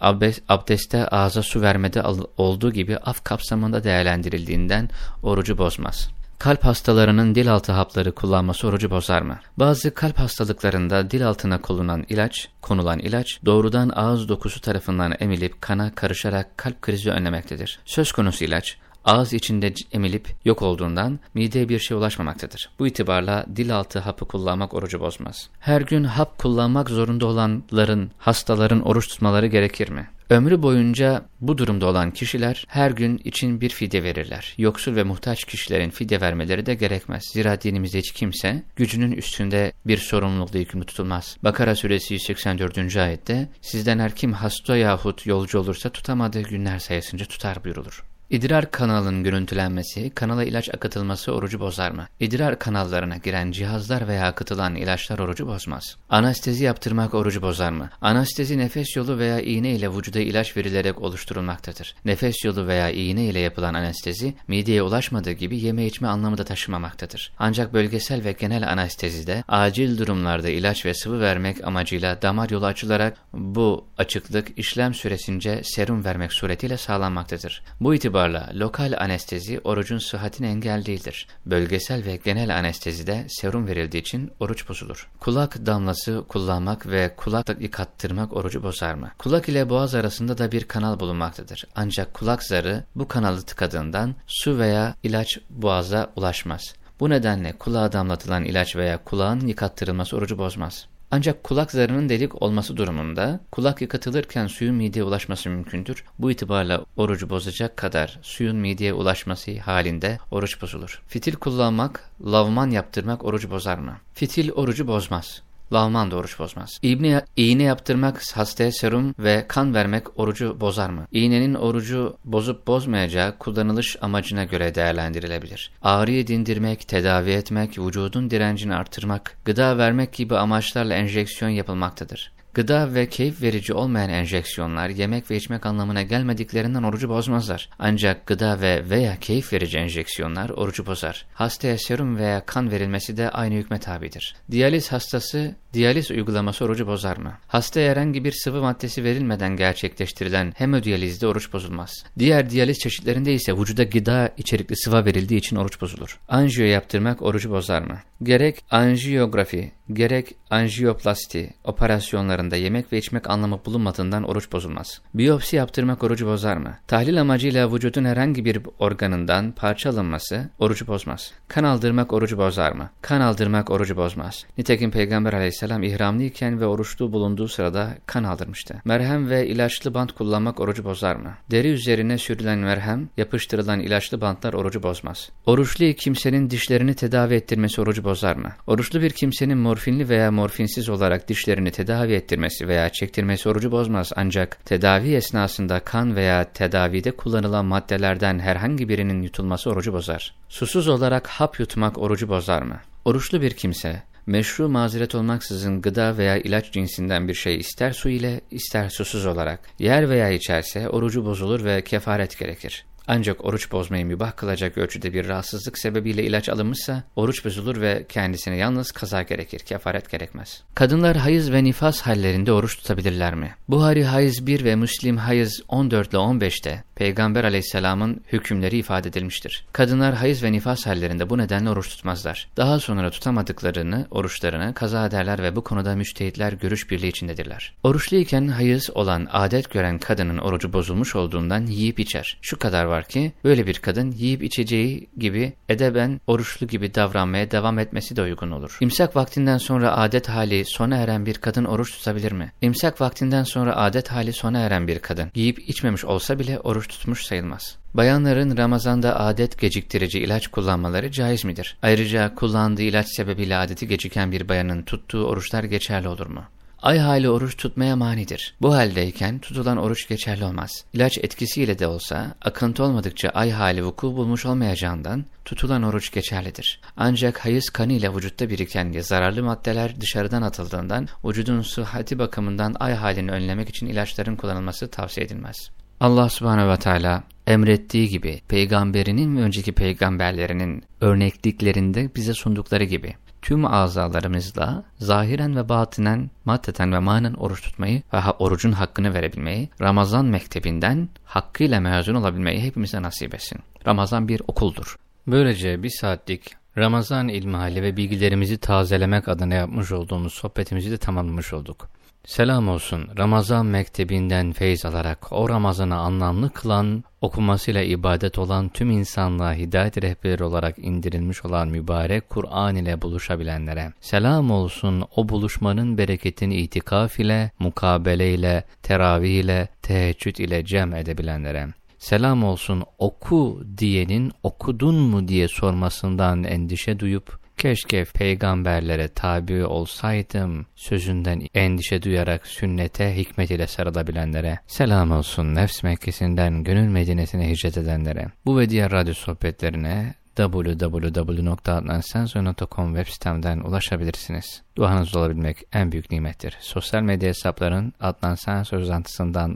abdeste ağza su vermede olduğu gibi af kapsamında değerlendirildiğinden orucu bozmaz. Kalp hastalarının dil altı hapları kullanması orucu bozar mı? Bazı kalp hastalıklarında dil altına konulan ilaç, konulan ilaç doğrudan ağız dokusu tarafından emilip kana karışarak kalp krizi önlemektedir. Söz konusu ilaç ağız içinde emilip yok olduğundan mideye bir şey ulaşmamaktadır. Bu itibarla dil altı hapı kullanmak orucu bozmaz. Her gün hap kullanmak zorunda olanların, hastaların oruç tutmaları gerekir mi? Ömrü boyunca bu durumda olan kişiler her gün için bir fide verirler. Yoksul ve muhtaç kişilerin fide vermeleri de gerekmez. Zira dinimizde hiç kimse gücünün üstünde bir sorumlulukla yükümlü tutulmaz. Bakara suresi 184. ayette sizden her kim hasta yahut yolcu olursa tutamadığı günler sayısınca tutar buyurulur. İdrar kanalının görüntülenmesi, kanala ilaç akıtılması orucu bozar mı? İdrar kanallarına giren cihazlar veya akıtılan ilaçlar orucu bozmaz. Anestezi yaptırmak orucu bozar mı? Anestezi nefes yolu veya iğne ile vücuda ilaç verilerek oluşturulmaktadır. Nefes yolu veya iğne ile yapılan anestezi, mideye ulaşmadığı gibi yeme içme anlamı da taşımamaktadır. Ancak bölgesel ve genel anestezide, acil durumlarda ilaç ve sıvı vermek amacıyla damar yolu açılarak bu açıklık işlem süresince serum vermek suretiyle sağlanmaktadır. Bu itibar itibarla lokal anestezi orucun sıhhatine engel değildir. Bölgesel ve genel anestezide serum verildiği için oruç bozulur. Kulak damlası kullanmak ve kulak yıkattırmak orucu bozar mı? Kulak ile boğaz arasında da bir kanal bulunmaktadır. Ancak kulak zarı bu kanalı tıkadığından su veya ilaç boğaza ulaşmaz. Bu nedenle kulağa damlatılan ilaç veya kulağın yıkattırılması orucu bozmaz. Ancak kulak zarının delik olması durumunda kulak yıkatılırken suyun mideye ulaşması mümkündür. Bu itibarla orucu bozacak kadar suyun mideye ulaşması halinde oruç bozulur. Fitil kullanmak, lavman yaptırmak orucu bozar mı? Fitil orucu bozmaz. Lavman da oruç bozmaz. İğne, iğne yaptırmak, hastaya serum ve kan vermek orucu bozar mı? İğnenin orucu bozup bozmayacağı kullanılış amacına göre değerlendirilebilir. Ağrıyı dindirmek, tedavi etmek, vücudun direncini artırmak, gıda vermek gibi amaçlarla enjeksiyon yapılmaktadır. Gıda ve keyif verici olmayan enjeksiyonlar yemek ve içmek anlamına gelmediklerinden orucu bozmazlar. Ancak gıda ve veya keyif verici enjeksiyonlar orucu bozar. Hastaya serum veya kan verilmesi de aynı hükme tabidir. Diyaliz hastası diyaliz uygulaması orucu bozar mı? Hastaya herhangi bir sıvı maddesi verilmeden gerçekleştirilen hemodiyalizde oruç bozulmaz. Diğer diyaliz çeşitlerinde ise vücuda gıda içerikli sıva verildiği için oruç bozulur. Anjiyo yaptırmak orucu bozar mı? Gerek anjiyografi, gerek anjiyoplasti operasyonlarında yemek ve içmek anlamı bulunmadığından oruç bozulmaz. Biyopsi yaptırmak orucu bozar mı? Tahlil amacıyla vücudun herhangi bir organından parça alınması orucu bozmaz. Kan aldırmak orucu bozar mı? Kan aldırmak orucu bozmaz. Nitekim Peygamber aleyhisselam ihramlıyken ve oruçlu bulunduğu sırada kan aldırmıştı. Merhem ve ilaçlı bant kullanmak orucu bozar mı? Deri üzerine sürülen merhem, yapıştırılan ilaçlı bantlar orucu bozmaz. Oruçlu kimsenin dişlerini tedavi ettirmesi orucu bozar mı? Oruçlu bir kimsenin morfinli veya morfinsiz olarak dişlerini tedavi ettirmesi çektirmesi veya çektirmesi orucu bozmaz ancak tedavi esnasında kan veya tedavide kullanılan maddelerden herhangi birinin yutulması orucu bozar. Susuz olarak hap yutmak orucu bozar mı? Oruçlu bir kimse meşru mazeret olmaksızın gıda veya ilaç cinsinden bir şey ister su ile ister susuz olarak yer veya içerse orucu bozulur ve kefaret gerekir. Ancak oruç bozmayı mübah kılacak ölçüde bir rahatsızlık sebebiyle ilaç alınmışsa oruç bozulur ve kendisine yalnız kaza gerekir, kefaret gerekmez. Kadınlar hayız ve nifas hallerinde oruç tutabilirler mi? Buhari hayız 1 ve Müslim hayız 14 ile 15'te Peygamber aleyhisselamın hükümleri ifade edilmiştir. Kadınlar hayız ve nifas hallerinde bu nedenle oruç tutmazlar. Daha sonra tutamadıklarını, oruçlarını kaza ederler ve bu konuda müştehitler görüş birliği içindedirler. Oruçluyken hayız olan adet gören kadının orucu bozulmuş olduğundan yiyip içer. Şu kadar var ki böyle bir kadın yiyip içeceği gibi edeben oruçlu gibi davranmaya devam etmesi de uygun olur. İmsak vaktinden sonra adet hali sona eren bir kadın oruç tutabilir mi? İmsak vaktinden sonra adet hali sona eren bir kadın yiyip içmemiş olsa bile oruç tutmuş sayılmaz. Bayanların Ramazan'da adet geciktirici ilaç kullanmaları caiz midir? Ayrıca kullandığı ilaç sebebiyle adeti geciken bir bayanın tuttuğu oruçlar geçerli olur mu? Ay hali oruç tutmaya manidir. Bu haldeyken tutulan oruç geçerli olmaz. İlaç etkisiyle de olsa akıntı olmadıkça ay hali vuku bulmuş olmayacağından tutulan oruç geçerlidir. Ancak hayız kanı ile vücutta biriken zararlı maddeler dışarıdan atıldığından vücudun sıhhati bakımından ay halini önlemek için ilaçların kullanılması tavsiye edilmez. Allah subhanehu ve teala emrettiği gibi peygamberinin ve önceki peygamberlerinin örnekliklerinde bize sundukları gibi tüm azalarımızla zahiren ve batinen, maddeten ve manen oruç tutmayı ve orucun hakkını verebilmeyi, Ramazan mektebinden hakkıyla mezun olabilmeyi hepimize nasip etsin. Ramazan bir okuldur. Böylece bir saatlik Ramazan ilmihali ve bilgilerimizi tazelemek adına yapmış olduğumuz sohbetimizi de tamamlamış olduk. Selam olsun Ramazan mektebinden feyz alarak o Ramazan'ı anlamlı kılan, okumasıyla ibadet olan tüm insanlığa hidayet rehberi olarak indirilmiş olan mübarek Kur'an ile buluşabilenlere. Selam olsun o buluşmanın bereketini itikaf ile, mukabele ile, teravih ile, teheccüd ile cem edebilenlere. Selam olsun oku diyenin okudun mu diye sormasından endişe duyup, Keşke peygamberlere tabi olsaydım sözünden endişe duyarak sünnete hikmet ile sarılabilenlere selam olsun nefs Mekkesi'nden gönül medinesine hicret edenlere. Bu ve diğer radyo sohbetlerine www.adnansenzo.com web sitemden ulaşabilirsiniz. Duanız olabilmek en büyük nimettir. Sosyal medya hesapların Adnan Sen Söz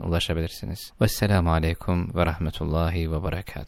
ulaşabilirsiniz. Vesselamu Aleyküm ve Rahmetullahi ve Berekatuhu.